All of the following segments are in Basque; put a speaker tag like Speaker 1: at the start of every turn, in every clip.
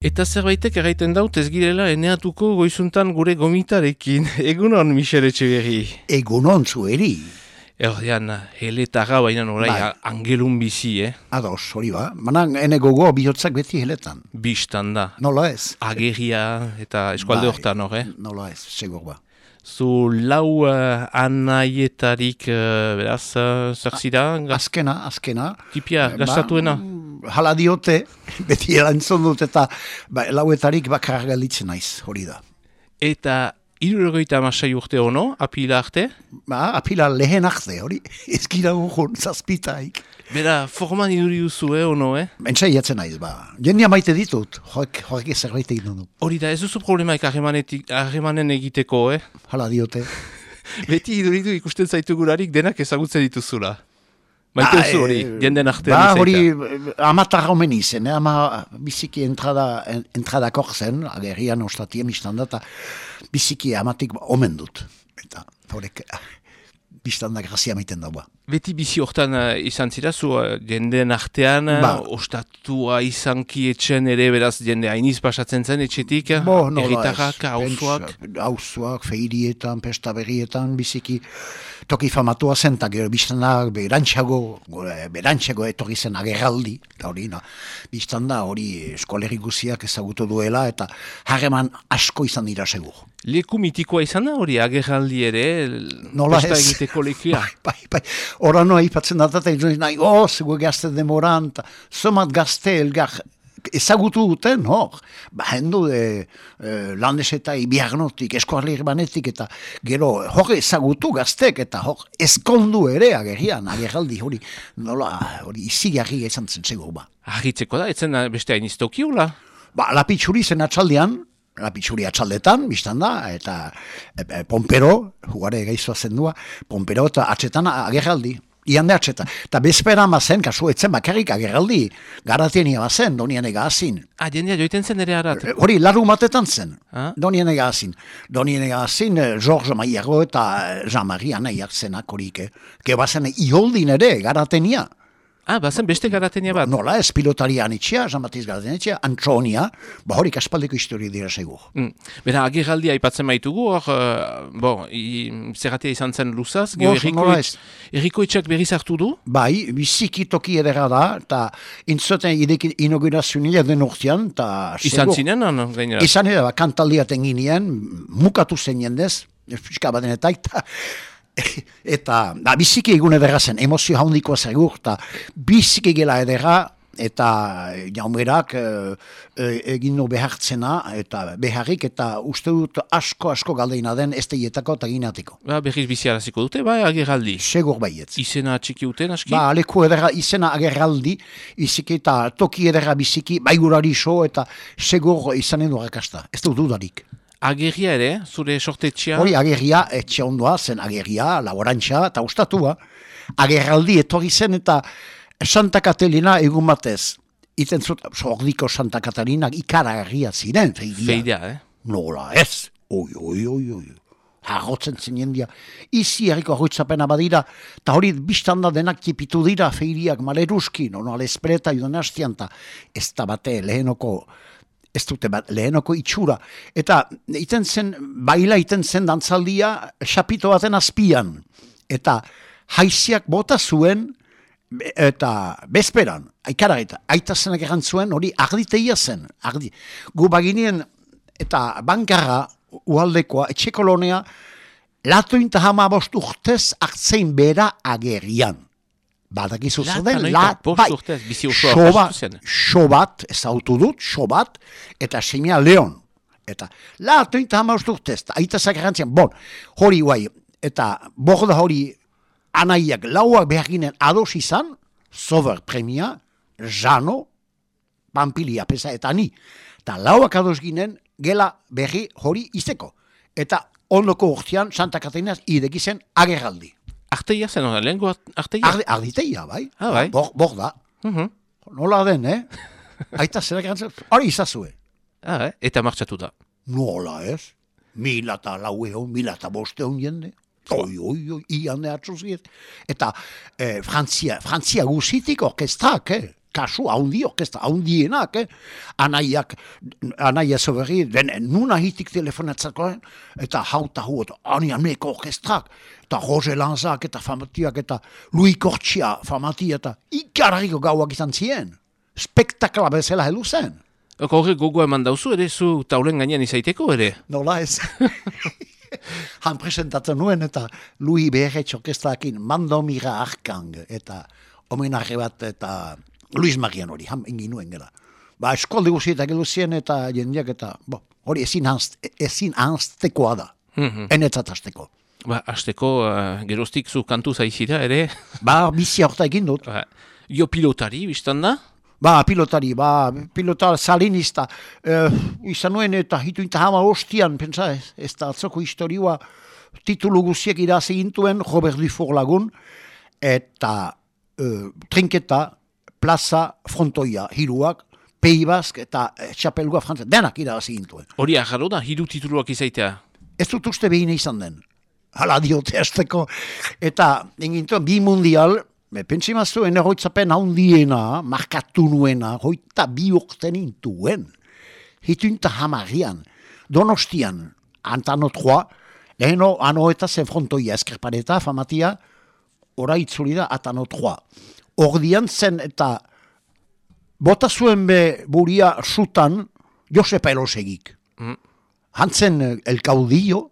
Speaker 1: Eta zerbaitek erraiten daut ez girela eneatuko goizuntan gure gomitarekin. Egunon, Michel Etxeberri.
Speaker 2: Egunon zueri.
Speaker 1: Erdian, heletara baina orai
Speaker 2: Bai.
Speaker 1: angelun bizi, eh?
Speaker 2: Ados, hori ba. Manan, ene gogo bihotzak beti heletan.
Speaker 1: Bistan da.
Speaker 2: Nola ez?
Speaker 1: Ageria eta eskualde
Speaker 2: Bai.
Speaker 1: hortan hor, eh?
Speaker 2: Nola ez, segur ba.
Speaker 1: Zu lau uh, anaietarik, uh, beraz, uh, zer zira, ga-
Speaker 2: Azkena, azkena.
Speaker 1: tipia,
Speaker 2: Ba,
Speaker 1: gastatuena.
Speaker 2: mm, Hala diote, beti erantzun dut eta ba, lauetarik bakar galitzen naiz, hori da.
Speaker 1: Eta irurogeita amasai urte hono, apila arte.
Speaker 2: Ba, apila lehen arte, hori. Ez gira urgun, zazpitaik.
Speaker 1: Bera, forman iduri duzu, eh, ono, eh?
Speaker 2: Entzai jatzen naiz, ba. Jendia maite ditut, joak, joak zerbait egiten du.
Speaker 1: Hori da, ez duzu problemaik harremanen egiteko, eh?
Speaker 2: Hala diote.
Speaker 1: Beti iduritu ikusten zaitu gurarik denak ezagutzen dituzula. Maite
Speaker 2: Ba,
Speaker 1: duzu hori,
Speaker 2: eh,
Speaker 1: jenden artean
Speaker 2: Ba,
Speaker 1: izaita.
Speaker 2: hori, eh, amatarra omen izen, eh? ama biziki entrada, en- entradakor zen, agerrian ostatien biztan da, eta biziki amatik omen dut. Eta, horrek, ah, biztan da grazia maiten dagoa.
Speaker 1: Beti bizi hortan uh, izan zira, zu uh, artean, uh,
Speaker 2: Ba.
Speaker 1: ostatua izanki etxen ere, beraz jende hainiz pasatzen zen etxetik,
Speaker 2: Bo, ez,
Speaker 1: erritarrak, hauzuak.
Speaker 2: Hauzuak, feirietan, pesta berrietan, biziki toki famatua zen, eta gero biztan da, berantxago, eh, berantxago etorri zen agerraldi, eta hori, na, biztan da, hori eskoleri guziak ezagutu duela, eta harreman asko izan dira segur.
Speaker 1: Leku mitikoa izan da hori, agerraldi ere,
Speaker 2: Nola
Speaker 1: pesta
Speaker 2: ez?
Speaker 1: egiteko lekuia.
Speaker 2: Bai, bai, bai. Hora noa ipatzen da, eta izan nahi, oh, zego gazte demoran, eta zomat gazte elgar ezagutu duten, hor. Ba, hendu de eh, landes eta ibiagnotik, eskoarlir banetik, eta gero, hor ezagutu gaztek, eta hor eskondu ere agerrian, agerraldi hori, nola, hori izigarri izan zen zego, ba.
Speaker 1: Argitzeko da, etzen beste hainiz tokiula.
Speaker 2: Ba, lapitxuri zen atxaldean, lapitxuri atxaldetan, biztan da, eta e, e, pompero, jugare gaizua zendua, pompero eta atxetan agerraldi, iande atxeta. Eta bezpera mazen, kasu etzen bakarrik agerraldi, garatenia bazen, donien egazin.
Speaker 1: Ah, jendea joiten zen ere arat.
Speaker 2: E, Hori, larru matetan zen,
Speaker 1: Ah.
Speaker 2: donien egazin. Donien egazin, eh, George Maiago eta Jean-Marie anaiak zenak horik, eh. Ge bazen iholdin ere, garatenia.
Speaker 1: Ah, bazen beste garatenia bat.
Speaker 2: Nola, ez pilotaria anitxea, Jean-Baptiste garatenia, Antronia, ba horik aspaldiko historia dira segur.
Speaker 1: Mm. Bera, agerraldia aipatzen baitugu, hor, uh, bon, i- zerratia izan zen luzaz, gero erriko, etx, erriko etxak berriz hartu du,
Speaker 2: Bai, biziki toki edera da, eta intzoten ideki inaugurazioa den urtean, eta...
Speaker 1: izan zinen, han, gainera.
Speaker 2: Izan ere, ba, kantaldiaten ginean, mukatu zen jendez, fiska baten eta, eta, da, biziki egun edera zen, emozio haundikoa segur, eta biziki gela edera, eta jaumerak e, e, egin du behartzena, eta beharrik, eta uste dut asko, asko galdeina den ez teietako eta ginatiko.
Speaker 1: Ba, berriz biziaraziko dute, bai, agerraldi.
Speaker 2: Segur baietz.
Speaker 1: Izena txiki uten, aski?
Speaker 2: Ba, leku edera izena agerraldi, iziki eta toki edera biziki, baigurari so eta segur izanen du rakasta. Ez dut dudarik.
Speaker 1: Agerria ere, zure sortetxea,
Speaker 2: Hori agerria, etxe ondoa, zen agerria, laborantxa eta ustatua. Agerraldi etorri zen eta Santa Catalina egun batez. Iten zut, sordiko Santa Catalina ikaragarria ziren, feidia.
Speaker 1: feidea, eh?
Speaker 2: Nola ez. Oi, oi, oi, oi. Harrotzen zen jendia. Izi herriko horretzapena badira, eta hori biztan da denak tipitu dira feiriak maleruski, no, no, alespreta judan hastian, eta ez da bate lehenoko, ez dute bat, lehenoko itxura. Eta iten zen, baila iten zen dantzaldia, xapito baten azpian. Eta haiziak bota zuen, eta bezperan, aikara eta aita zenak egan zuen, hori arditeia zen, ardi. Gu baginien, eta bankarra, ualdekoa, etxekolonea, latoin eta hama bost urtez hartzein bera agerian. Badakizu zer den,
Speaker 1: Latan oita bost urtez, bizi osoa
Speaker 2: so
Speaker 1: pastu
Speaker 2: bat,
Speaker 1: zen.
Speaker 2: so bat, ez autu dut, so bat, eta semia leon. Eta latoin eta hama bost urtez, aita zakarantzian, bon, hori guai, eta borda hori anaiak lauak behar ginen ados izan, sober premia, jano, pampilia pesa eta ni. Eta lauak ados ginen gela berri hori izeko. Eta ondoko urtean Santa Catarina ideki zen agerraldi.
Speaker 1: Arteia zen, hori, lehenko arteia?
Speaker 2: Ardi, arditeia, bai?
Speaker 1: Ah, bai.
Speaker 2: Bor, bor da.
Speaker 1: Mhm.
Speaker 2: Nola den, eh? Aita zerak gantzen, hori izazue.
Speaker 1: Ah, eh? Eta martxatu da.
Speaker 2: Nola ez? Mila eta lau egon, mila eta boste egon jende. Oi, oi, oi, ian. Eta eh, Frantzia, Frantzia guzitik orkestrak, eh? Kasu haundiok, ez da, haundienak, eh? Anaiak, anaia zoberri, den, nuna hitik telefonatzako, eta hauta hu, eta ani ameko orkestrak, eta Roger Lanzak, eta famatiak, eta Louis Kortsia, famatia, eta ikarriko gauak izan zien. Spektakla bezala helu zen.
Speaker 1: Eko horrek gogoa eman dauzu, ere zu taulen gainean izaiteko, ere?
Speaker 2: Nola ez. Han presentatzen nuen eta Louis Berretx orkestakin Mandomira Arkang eta homenarre bat eta Luis Marian hori, han engin nuen gela. Ba, eskolde guzietak edo zien eta jendeak eta, bo, hori ezin, anzt, ezin anztekoa da.
Speaker 1: Mhm.
Speaker 2: Enetzat azteko.
Speaker 1: Ba, azteko, uh, geroztik zu kantu zaizira, ere?
Speaker 2: Ba, bizia horta egin dut.
Speaker 1: Ba, jo pilotari, biztan da?
Speaker 2: Ba, pilotari, ba, pilota salinista. Eh, izan nuen eta hitu inta hama ostian, pentsa ez, ez da atzoko historioa titulu guziek irazi gintuen, Robert Dufour lagun, eta eh, trinketa, plaza, frontoia, hiruak, Pei Bask eta eh, txapelgoa frantzat, denak irazi gintuen.
Speaker 1: Hori agarro da, hiru tituluak izaitea.
Speaker 2: Ez dut uste behin izan den. Hala diote azteko. Eta engintuen bi mundial, me pentsi maztu eneroitzapen handiena, markatu nuena, hoita bi urten intuen. Hitunta hamarian, donostian, antano troa, leheno ano eta zen frontoia eskerpareta, famatia, ora itzuli da atano troa. Ordian zen eta bota zuen be buria sutan Josepa Elosegik.
Speaker 1: Mm.
Speaker 2: Hantzen eh, el caudillo,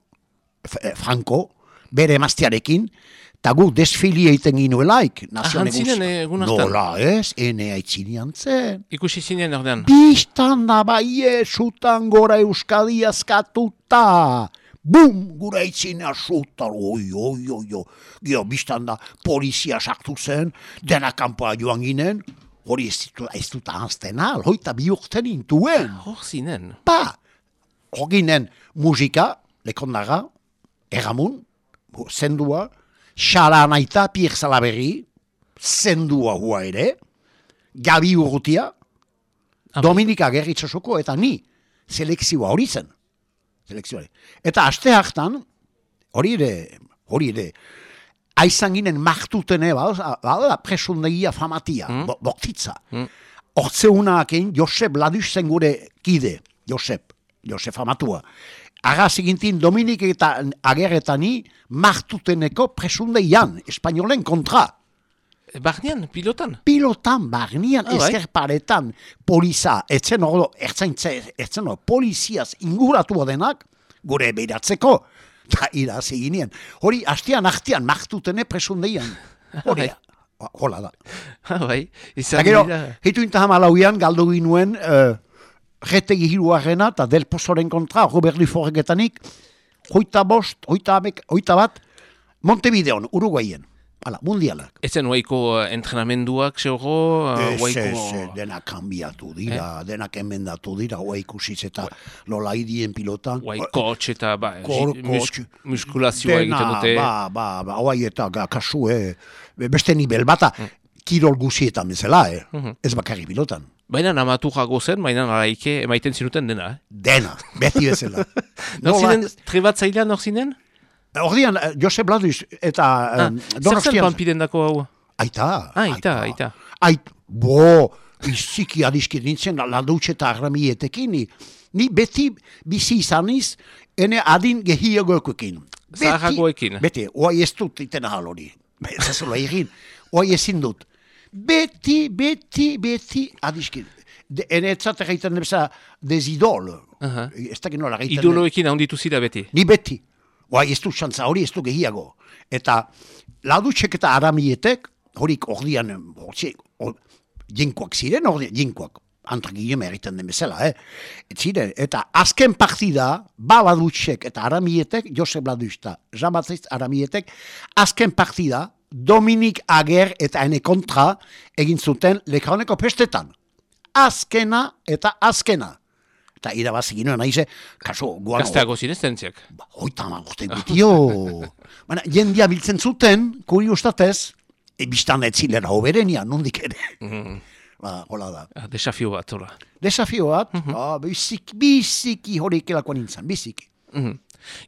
Speaker 2: eh, Franco, bere emaztearekin, eta gu desfili egiten ginuelaik. nazione
Speaker 1: hantzinen,
Speaker 2: guzti-
Speaker 1: eh, egun hartan?
Speaker 2: Nola ez, ene aitzinian zen.
Speaker 1: Ikusi zinen ordean.
Speaker 2: Bistan da bai sutan gora Euskadi askatuta. Bum, gure aitzina sutan, oi, oi, oi, oi. Gio, bistan da polizia sartu zen, dena kanpoa joan ginen, hori ez dut, ez dut ahazten al, hoita bi urten intuen.
Speaker 1: Hor zinen.
Speaker 2: Pa, hoginen musika, lekondara, erramun, bu- zendua, xala naita, Pierre Salaberri, zendua hua ere, Gabi Urrutia, Dominika Gerritzosoko, eta ni, selekzioa hori zen. Selekzioa. Eta aste hartan, hori ere, hori ere, aizan ginen martutene, bada, bada presundegia famatia, bo, bortitza.
Speaker 1: Mm.
Speaker 2: Hortzeunakin Josep Laduz zen gure kide, Josep, Josep famatua. Agaz egintin Dominik eta agerretani martuteneko presundeian, espainolen kontra.
Speaker 1: Barnean, pilotan?
Speaker 2: Pilotan, barnian,
Speaker 1: Ah, bai.
Speaker 2: ezkerparetan, poliza, etzen ordo, ertzaintze, etzen ordo, poliziaz inguratu denak, gure beiratzeko, eta irazi ginen. Hori, hastean, hastean, martutene presundeian. Hori,
Speaker 1: Bai.
Speaker 2: hola da.
Speaker 1: Ha, bai.
Speaker 2: Eta
Speaker 1: Izan
Speaker 2: gero, hitu inta hamalauian, galdu ginuen, uh, retegi hiruarrena, eta del pozoren kontra, Robert Duforgetanik, hoita bost, hoita, abek, hoita bat, Montevideon, Uruguayen. Hala, mundialak.
Speaker 1: Ezen huaiko uh, entrenamenduak, zehogo, uh,
Speaker 2: Ez,
Speaker 1: huaiko...
Speaker 2: ez, ez, denak kanbiatu dira, denak emendatu dira, hoa ikusiz eta nola idien pilotan.
Speaker 1: Huaiko eta ba,
Speaker 2: Kor- kotx.
Speaker 1: muskulazioa
Speaker 2: Dena,
Speaker 1: egiten dute.
Speaker 2: Ba, ba, ba, hoa eta kasu, eh, beste nivel bata, kirol guzietan bezala, eh, ez bakarri pilotan.
Speaker 1: Baina namatu jago zen, baina araike emaiten zinuten dena. Eh?
Speaker 2: Dena, beti bezala.
Speaker 1: Nor
Speaker 2: Nola-
Speaker 1: zinen, trebatzailea nor zinen?
Speaker 2: Ordian, eh, Josep Bladuz eta
Speaker 1: Ah, zen
Speaker 2: Donostian.
Speaker 1: panpiren dako hau?
Speaker 2: Aita,
Speaker 1: Ah, aita, aita.
Speaker 2: Ait, bo, iziki adiskit nintzen, ladutxe eta agramietekin, ni, ni beti bizi izaniz, ene adin gehiagoekin.
Speaker 1: Zaharragoekin.
Speaker 2: Beti, oai ez dut iten ahal hori. Ez azola egin, oai ezin dut. Beti, beti, beti adiskit. De, ene etzat egiten nebeza dezidol.
Speaker 1: Aha.
Speaker 2: Ez dakit nola egiten.
Speaker 1: Idoloekin handitu zira beti.
Speaker 2: Ni beti. Oai ez du xantza hori ez du gehiago. Eta ladutxek eta aramietek, horik ordian, hortzi, or, jinkoak ziren, ordian, jinkoak, antrakileme egiten den bezala, eh? Et ziren, eta azken partida, ba ladutxek eta aramietek, Josep Ladusta, Jean Baptiste aramietek, azken partida, Dominik Ager eta ene kontra egin zuten lekaoneko pestetan. Azkena eta azkena. Eta irabazi ginoen, nahize, kaso, guano,
Speaker 1: Gazteago zineztentziak.
Speaker 2: Ba, Hoita ama urte gutio. Baina, jendia biltzen zuten, kuriostatez, e, biztan ez zilera hoberenia, nondik ere. Ba, hola da.
Speaker 1: Ah, Desafio bat, hola.
Speaker 2: Desafio bat, ah, biziki, biziki horik elakoan nintzen, biziki.
Speaker 1: Mhm.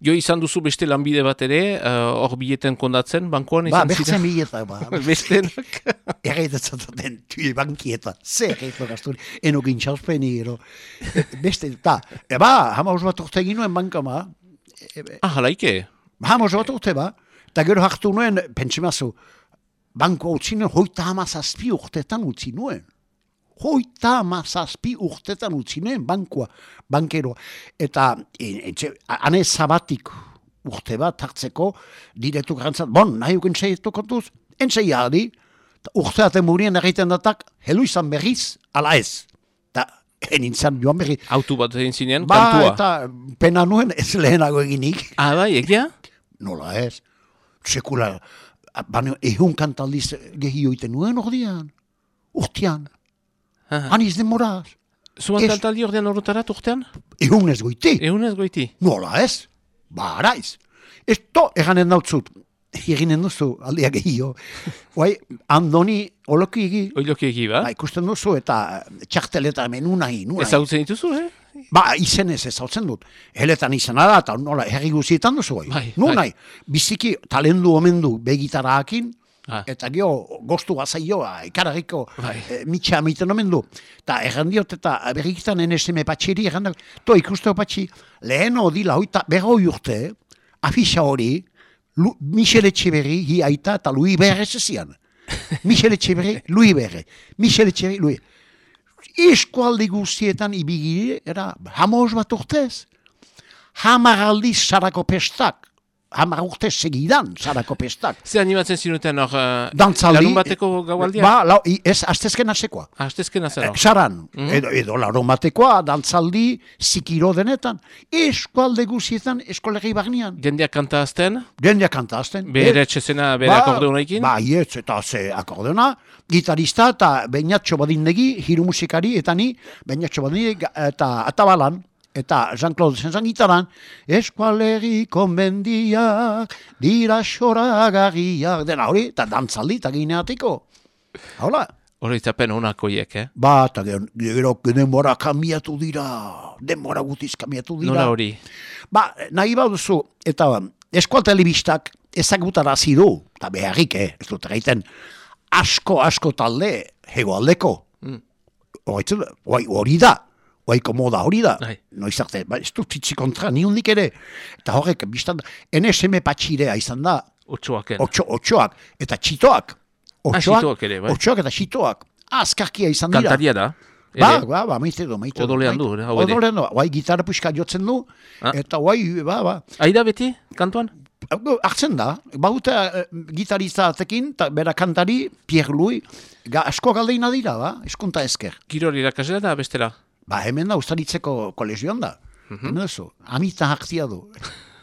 Speaker 1: Jo izan duzu beste lanbide bat ere, uh, hor bileten kondatzen, bankoan
Speaker 2: Ba,
Speaker 1: izan
Speaker 2: bertzen bileta, ba.
Speaker 1: Bestenak.
Speaker 2: Erreitatzen duten tue bankieta. Ze erreito gazturi. Eno gintxauspeni, ero. Beste, ta. E ba, hamaus bat urte egin nuen banka, ba.
Speaker 1: ah, halaike.
Speaker 2: Hamaus bat urte, ba. Ta gero hartu nuen, pentsimazu, banko utzi nuen, hoita hamazazpi urtetan utzi nuen. Hoita hamazazpi urtetan utzi nuen, bankoa, bankero. Eta, e, etxe, ane zabatik urte bat hartzeko, diretu garantzat, bon, nahi uken seietu kontuz, entzei adi, ta urte aten murien egiten datak, helu izan berriz, ala ez. Ta, enintzan joan berriz.
Speaker 1: Autu bat egin zinean,
Speaker 2: Ba,
Speaker 1: kantua.
Speaker 2: eta pena nuen ez lehenago eginik.
Speaker 1: Ah, bai, egia?
Speaker 2: Nola ez? Sekula, baina ehun kantaldiz gehi oiten nuen ordian. Urtean.
Speaker 1: Aha.
Speaker 2: Aniz demoraz.
Speaker 1: Zuan
Speaker 2: Ez-
Speaker 1: kantaldi ordean horretarat urtean?
Speaker 2: Ehun ez goiti.
Speaker 1: Egun ez goiti.
Speaker 2: Nola ez? Ba, araiz. Ez to, eganen dautzut. Eginen duzu, aldia gehio. Oai, andoni oloki egi.
Speaker 1: Oilok egi, ba?
Speaker 2: Ba, ikusten duzu eta txarteleta menu nahi, nu nahi.
Speaker 1: Ezagutzen dituzu, eh?
Speaker 2: Ba, izenez ez hautzen dut. Heletan izena da, eta nola, herri guzietan duzu bai.
Speaker 1: Bai,
Speaker 2: Nu
Speaker 1: bai.
Speaker 2: nahi, biziki talendu omen du begitarakin,
Speaker 1: Ah.
Speaker 2: eta gio, gostu bazaioa, ikaragiko,
Speaker 1: Bai.
Speaker 2: e, mitxa amiten omen du. Ta errandiot eta berrikitan eneseme patxiri, errandak, to ikusteo patxi, lehen odila, hoita, berroi urte, afisa hori, Lu, Michel Etxeberri, hi aita eta Louis Berre zezian. Michel Etxeberri, Louis Berre. Michel Etxeberri, Louis. Eskualde guztietan ibigire, era hamos bat urtez. Hamar aldiz sarako pestak. Hamar urtez segidan sarako pestak.
Speaker 1: Ze animatzen zinuten hor, uh,
Speaker 2: Dantzaldi.
Speaker 1: larun bateko gaualdia?
Speaker 2: Ba, lau, ez, astezken hasekoa.
Speaker 1: Hastezken
Speaker 2: Eh,
Speaker 1: azero.
Speaker 2: Saran, edo, edo larun batekoa, dantzaldi, zikiro denetan. Eskualde guztietan, eskolegi bagnean.
Speaker 1: Jendeak kanta azten,
Speaker 2: Jendea kantazten.
Speaker 1: bere etxezena, bere akordeonekin.
Speaker 2: Ba, ietz, eta ze akordeona, gitarista eta bainatxo badindegi, hiru musikari, eta ni, bainatxo badindegi, eta atabalan, eta Jean-Claude Zenzan gitaran, eskualegi konbendiak, dira xoragarriak, dena hori, eta dantzaldi, eta gineatiko. Hola,
Speaker 1: Horretzapen honakoiek, eh?
Speaker 2: ba, eta gero, denbora kambiatu dira, denbora gutiz kambiatu dira.
Speaker 1: Nola hori?
Speaker 2: Ba, nahi baduzu, eta eskual telebistak ezagutarazi du, eta beharrik, eh, ez dut egiten, asko, asko talde, hegoaldeko.
Speaker 1: Mm.
Speaker 2: Hori hori da, Oaiko moda hori da,
Speaker 1: Bai.
Speaker 2: noiz arte, ba, ez dut titzi kontra, ni hundik ere, eta horrek, biztan NSM patxirea izan da,
Speaker 1: Otsoaken.
Speaker 2: otxo, otxoak, eta txitoak, otxoak,
Speaker 1: txitoak ere, bai.
Speaker 2: otxoak eta txitoak, azkarkia izan dira.
Speaker 1: Kantaria da.
Speaker 2: Ba,
Speaker 1: ere.
Speaker 2: ba, ba, maite du, maite du.
Speaker 1: Odolean du, hau ere.
Speaker 2: Odolean du, guai gitarra puxka jotzen du,
Speaker 1: Ah.
Speaker 2: eta guai, ba, ba,
Speaker 1: Aida beti, kantuan?
Speaker 2: hartzen da, bauta uh, gitarista atekin, ta bera kantari, Pierre Louis, ga, asko galdeina dira, ba, eskunta esker.
Speaker 1: Kirol irakasle da bestera.
Speaker 2: Ba, hemen da, ustaritzeko kolegioan da.
Speaker 1: Mhm.
Speaker 2: Hemen duzu, amita hartzia du.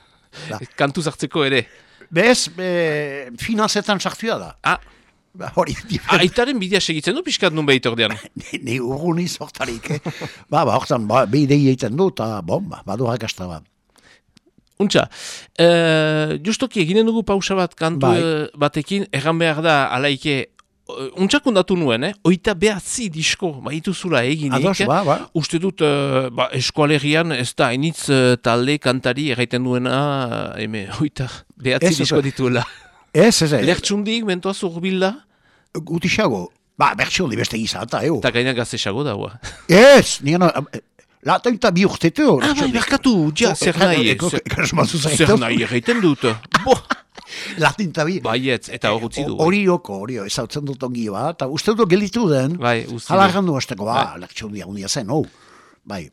Speaker 1: Kantu zartzeko ere.
Speaker 2: Bez, be, finanzetan sartua da.
Speaker 1: Ah,
Speaker 2: Ba, hori,
Speaker 1: aitaren bidea segitzen du pixkat nun behit ordean.
Speaker 2: ni, ni sortarik, eh? ba, ba, hortan, ba, beidei egiten du, eta, bon, ba, badu rakasta ba.
Speaker 1: Untxa, uh, justoki eginen dugu pausa bat kantu eh, batekin, erran behar da, alaike, uh, untxak ondatu nuen, eh? Oita behatzi disko, baituzula eginik.
Speaker 2: Ados, ba, ba.
Speaker 1: Uste dut, uh, ba, eskualerian ez da, hainitz uh, talde kantari erraiten duena, uh, eme, oita behatzi
Speaker 2: Ez,
Speaker 1: disko dituela.
Speaker 2: Ez, ez, ez,
Speaker 1: Lertxundik, mentoaz urbilda,
Speaker 2: gutixago, ba, bertxio li beste gizata, eo.
Speaker 1: eta gaina gazesago daua.
Speaker 2: Ez, nire, no, lata eta bi urtetu.
Speaker 1: Ah, bai, berkatu, ja, zer nahi, zer- zer nahi erraiten dut. Bo,
Speaker 2: Latinta bi.
Speaker 1: baietz, eta hor utzi du.
Speaker 2: Hori oko, hori, ezautzen dut ongi ba, eta uste dut gelitu den,
Speaker 1: Bai,
Speaker 2: hala
Speaker 1: du.
Speaker 2: errandu hasteko, ba, lertxo dia hundia zen, oh. Bai,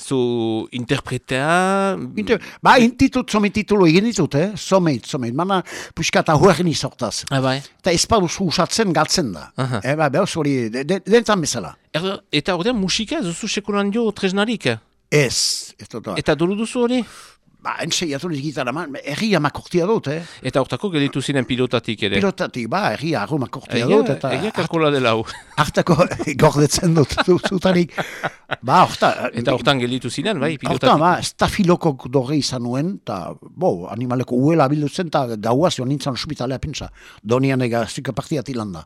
Speaker 1: Zu interpretea...
Speaker 2: Inte, ba, intitut, zomit titulu egin ditut, eh? Zomit, zomit, mana, puxka eta huerin izortaz.
Speaker 1: Ah, bai.
Speaker 2: Eta ez baduzu usatzen galtzen da.
Speaker 1: Aha.
Speaker 2: Eh, ba, behaz hori, de- de- dentan bezala.
Speaker 1: Er, eta ordean musika ez duzu sekulan jo tresnarik.
Speaker 2: Ez, ez
Speaker 1: Eta duru duzu hori?
Speaker 2: Ba, enseiatu niz gitarra, man, erria makortia dut, eh?
Speaker 1: Eta hortako gelditu ziren pilotatik ere.
Speaker 2: Pilotatik, ba, erria arru makortia
Speaker 1: Egia,
Speaker 2: dut, eta
Speaker 1: egia kalkola dela hau.
Speaker 2: hartako gordetzen dut, zu- zutarik. Ba, horta,
Speaker 1: Eta hortan gelditu ziren, bai, pilotatik.
Speaker 2: ba, estafiloko dorre izan nuen, eta, bo, animaleko uela bildutzen, eta gauaz joan nintzen ospitalea pentsa. Donian ega zuke partia tilanda.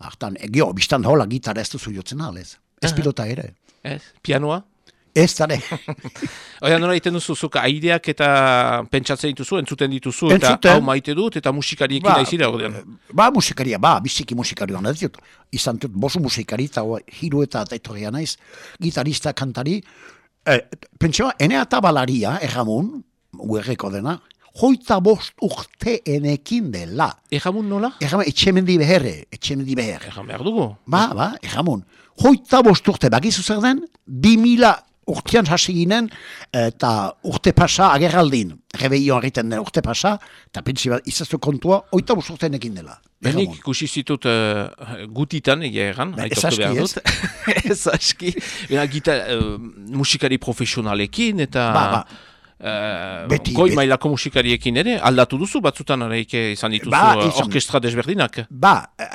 Speaker 2: Hortan, egio, biztan hola gitarra ez duzu jotzen alez. Ez pilota ere.
Speaker 1: Ez, pianoa?
Speaker 2: Ez dara.
Speaker 1: Oia, nola egiten duzu, zuka aideak eta pentsatzen dituzu, entzuten dituzu, eta
Speaker 2: Entzuten.
Speaker 1: hau maite dut, eta musikariekin
Speaker 2: Ba,
Speaker 1: naizira, ordean.
Speaker 2: Ba, musikaria, ba, biziki musikari hona dut. Izan dut, bosu musikari, eta hiru eta etorria naiz, gitarista, kantari. E, Pentsioa, ene eta balaria, erramun, uerreko dena, hoita bost urte enekin dela.
Speaker 1: Ejamun nola?
Speaker 2: Erramun, etxemendi beherre, etxemendi beherre.
Speaker 1: Ejan behar dugu.
Speaker 2: Ba, ba, erramun. Hoita bost urte, bakizu zer den, bi mila urtean hasi ginen, eta urte pasa agerraldin. Rebeio egiten den urte pasa, eta pentsi bat izaztu kontua, hoita bost urte enekin dela.
Speaker 1: Benik ikusi zitut uh, gutitan, egia egan,
Speaker 2: Ba, ez
Speaker 1: aitortu behar
Speaker 2: aski,
Speaker 1: dut. ez aski. Bena, gita, uh, musikari profesionalekin, eta...
Speaker 2: Ba, ba.
Speaker 1: eh,
Speaker 2: Beti,
Speaker 1: goi
Speaker 2: beti.
Speaker 1: mailako musikariekin ere, aldatu duzu batzutan araik izan dituzu
Speaker 2: Ba,
Speaker 1: eh,
Speaker 2: izan.
Speaker 1: orkestra desberdinak.
Speaker 2: Ba,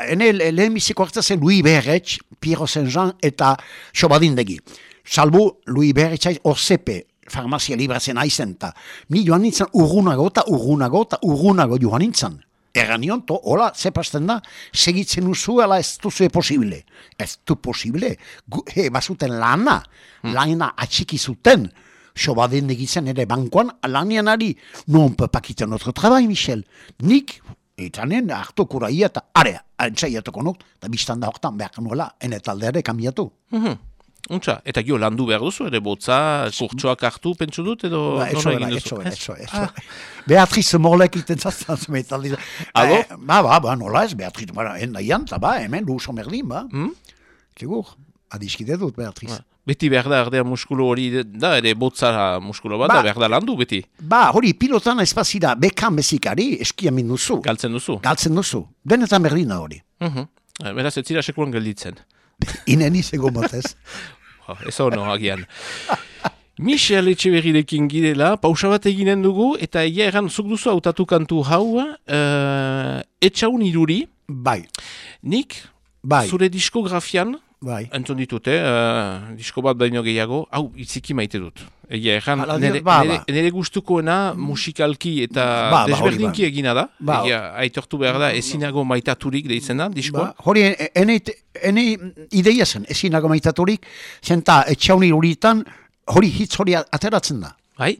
Speaker 2: ene le- lehenbiziko hartza zen Louis Berretx, Piero Saint-Jean eta Xobadindegi. Salbu Louis Berretx orzepe, farmazia librazen aizen, eta ni joan nintzen urgunago eta urgunago eta urgunago joan nintzen. Erran nion, to, hola, zepasten da, segitzen uzuela ez duzu posible. Ez du posible. Gu, he, bazuten lana, lana atxiki zuten. Xobadindegi zen ere bankoan, lanian ari, non quitter notre travail, Michel. Nik, Itanen hartu kuraia eta area, antzaiatuko nuk, eta biztan da hortan behar nuela, ene taldeare kambiatu.
Speaker 1: Mhm. Untza, eta gio landu behar duzu, ere botza, kurtsoak hartu, pentsu dut, edo
Speaker 2: Ba, etxo bera,
Speaker 1: duzu?
Speaker 2: etxo bera,
Speaker 1: Ez?
Speaker 2: etxo, etxo. Beatriz Morlek iten zaztan zume taldi.
Speaker 1: Ado?
Speaker 2: Eh, ba, ba, ba, nola ez, Beatriz, ba, endaian, eta ba, hemen, luso merdin, ba.
Speaker 1: Hmm?
Speaker 2: Sigur, adiskide dut, Beatriz.
Speaker 1: Ba, Beti behar da, erdea muskulu hori da, ere botza muskulo bat da,
Speaker 2: Ba.
Speaker 1: behar da landu beti.
Speaker 2: Ba, hori, pilotan espazira, bekan bezikari, eskia min duzu.
Speaker 1: Galtzen duzu.
Speaker 2: Galtzen duzu. Denetan berdina hori.
Speaker 1: Mhm. Eh, Beraz, ez zira sekulan gelditzen.
Speaker 2: Ineni zego batez.
Speaker 1: Ez ono, agian. Michel Etxeberrirekin girela, pausa bat eginen dugu, eta egia erran zuk duzu hautatu kantu hau, uh, etxaun iruri,
Speaker 2: bai,
Speaker 1: nik,
Speaker 2: bai,
Speaker 1: zure diskografian,
Speaker 2: bai.
Speaker 1: entzun ditut, eh, uh, disko bat baino gehiago, hau, itziki maite dut. Egia erran, nere,
Speaker 2: ba,
Speaker 1: nere,
Speaker 2: ba.
Speaker 1: nere gustukoena musikalki eta
Speaker 2: Ba, ba,
Speaker 1: desberdinki
Speaker 2: ba.
Speaker 1: egina da.
Speaker 2: Ba.
Speaker 1: Egia, aitortu behar da, ezinago maitaturik deitzen da, diskoa.
Speaker 2: Ba, hori, e- ene, ene ideia zen, ezinago maitaturik, zenta etxauni horitan, hori hitz hori ateratzen da.
Speaker 1: Bai?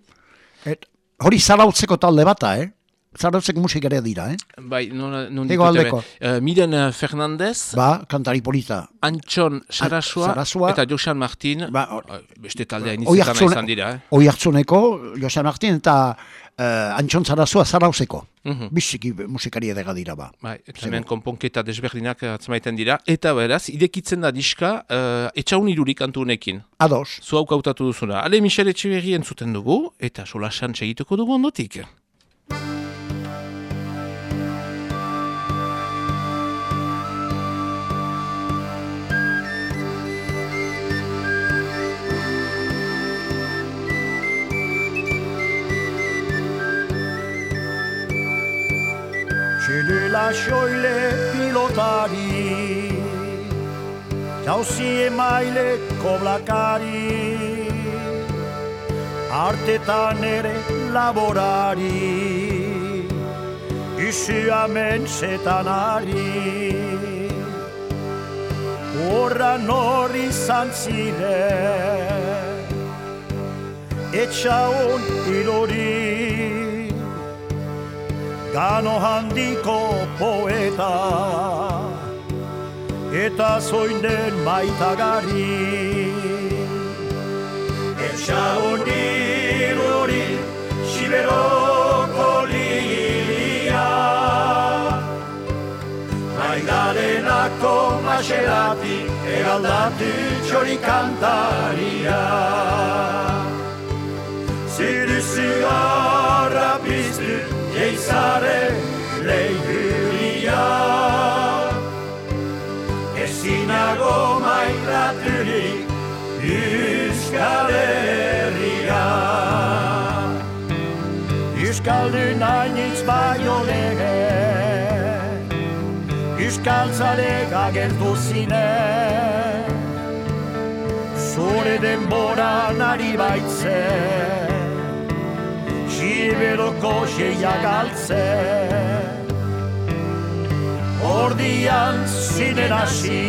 Speaker 2: Et, hori zarautzeko talde bata, eh? Zarautzeko musikarea dira, eh?
Speaker 1: Bai, non, non
Speaker 2: aldeko.
Speaker 1: hemen. Eh, Miren eh, Fernandez,
Speaker 2: Ba, kantari polita.
Speaker 1: Antxon Sarasua,
Speaker 2: Sarasua.
Speaker 1: eta Josan Martin,
Speaker 2: Ba,
Speaker 1: eh, beste taldea
Speaker 2: Oi
Speaker 1: initzetan
Speaker 2: hartzune-
Speaker 1: izan dira. Eh?
Speaker 2: Oi hartzuneko, Josan Martin eta uh, Antxon Zarazua zarautzeko.
Speaker 1: Mhm.
Speaker 2: Biziki musikari edega dira, ba.
Speaker 1: Bai, eta hemen konponketa desberdinak atzmaiten dira. Eta beraz, idekitzen da diska uh, etxaun irurik kantu honekin.
Speaker 2: Ados.
Speaker 1: Zu hauk hautatu duzuna. Ale, Michel Etxeberri entzuten dugu, eta solasan segituko dugu ondotik.
Speaker 3: Txedela xoile pilotari Jauzi emaile koblakari Artetan ere laborari Izu amen zetan ari Horra norri zantzile Etxaun ilori Gano handiko poeta Eta zoinen maitagari Etxa honi lori Siberoko lilia Maidalenako maserati Egaldatu txori kantaria Ziruzu harra piztu Jeizare lehiuria Ezinago maitaturik Euskal Herria. Euskaldun hainitz baino lege. Euskaltzarek agertu zine. Zure denboran ari baitzen Siberoko xeia galtzen Ordian zinen hasi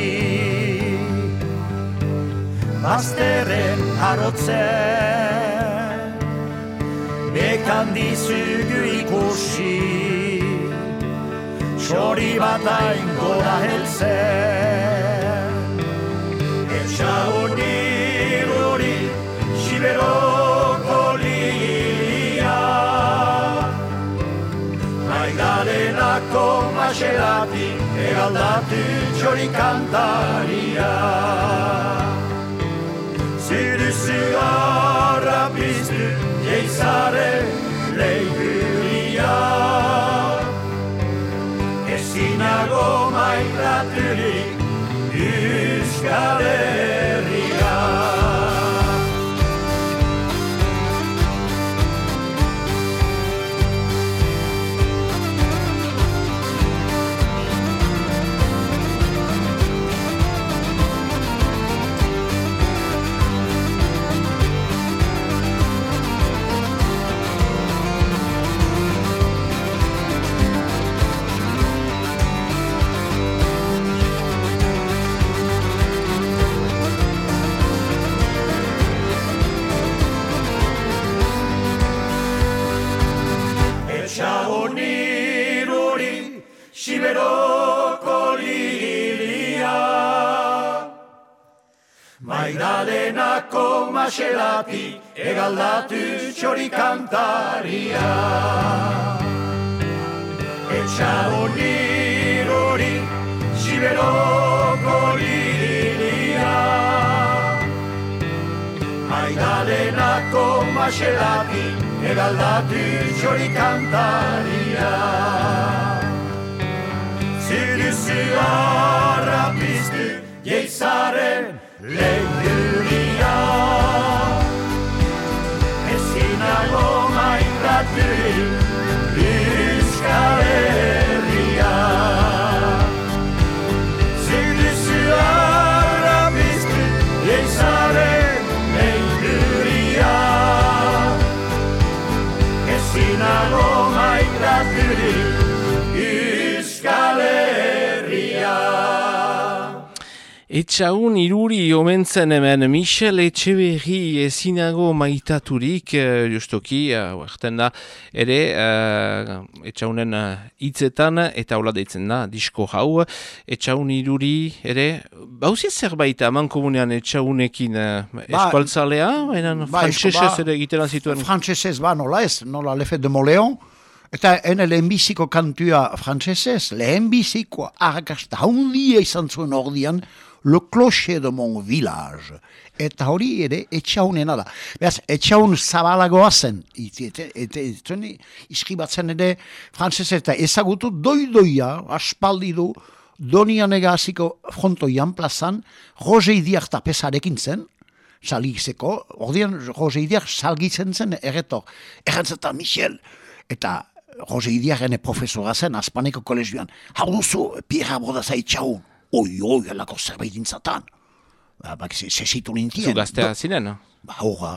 Speaker 3: Azterren harotzen Bekan dizugu ikusi Txori bat hain gora helzen Etxa honi hori Siberoko Maidalenako maserati Egaldatu txori kantaria Ziruzu harra piztu Jeizare leiguria Ezinago mairaturik Euskal Herria Maidalenako maselati, egaldatu txori kantaria. Etxa honi ruri, siberoko lilia. Maidalenako maselati, egaldatu txori kantaria. Ziruzu harra piztu, jeizaren lehiuria. Ezinago maitatu, Euskal
Speaker 1: Etxaun iruri omentzen hemen. Michel Etxeberri ezinago maitaturik, uh, justoki, uh, uerten da, ere, uh, etxaunen uh, hitzetan eta hola deitzen da, disko hau, etxaun iruri, ere, bauzia zerbait aman komunean etxaunekin uh, eskualtzalea, baina
Speaker 2: ba,
Speaker 1: frantsesez
Speaker 2: ba-
Speaker 1: ere egiten zituen.
Speaker 2: Frantsesez ba nola ez, nola lefe de Moleon, eta ene lehenbiziko kantua frantsesez, lehenbiziko arrakasta handia izan zuen ordian, Le Clocher de Mon Village. Eta hori ere etxaunena da. Beraz, etxaun zabalagoa zen. Iskribatzen ere frantsesez eta ezagutu doi-doia, aspaldi du, Donian egaziko frontoian plazan, Roger Idiak tapesarekin zen, salgizeko, ordean Jose Idiak salgitzen zen erretor. Errantzata Michel, eta Jose Idiak ene profesora zen, Azpaneko kolegioan. Hau duzu, Pierre Abrodaza itxaun. Oi, oi, alako zerbait intzatan. Ba, bak, se, sesitu nintien.
Speaker 1: Zu gaztea zinen, no?
Speaker 2: Ba, aurra,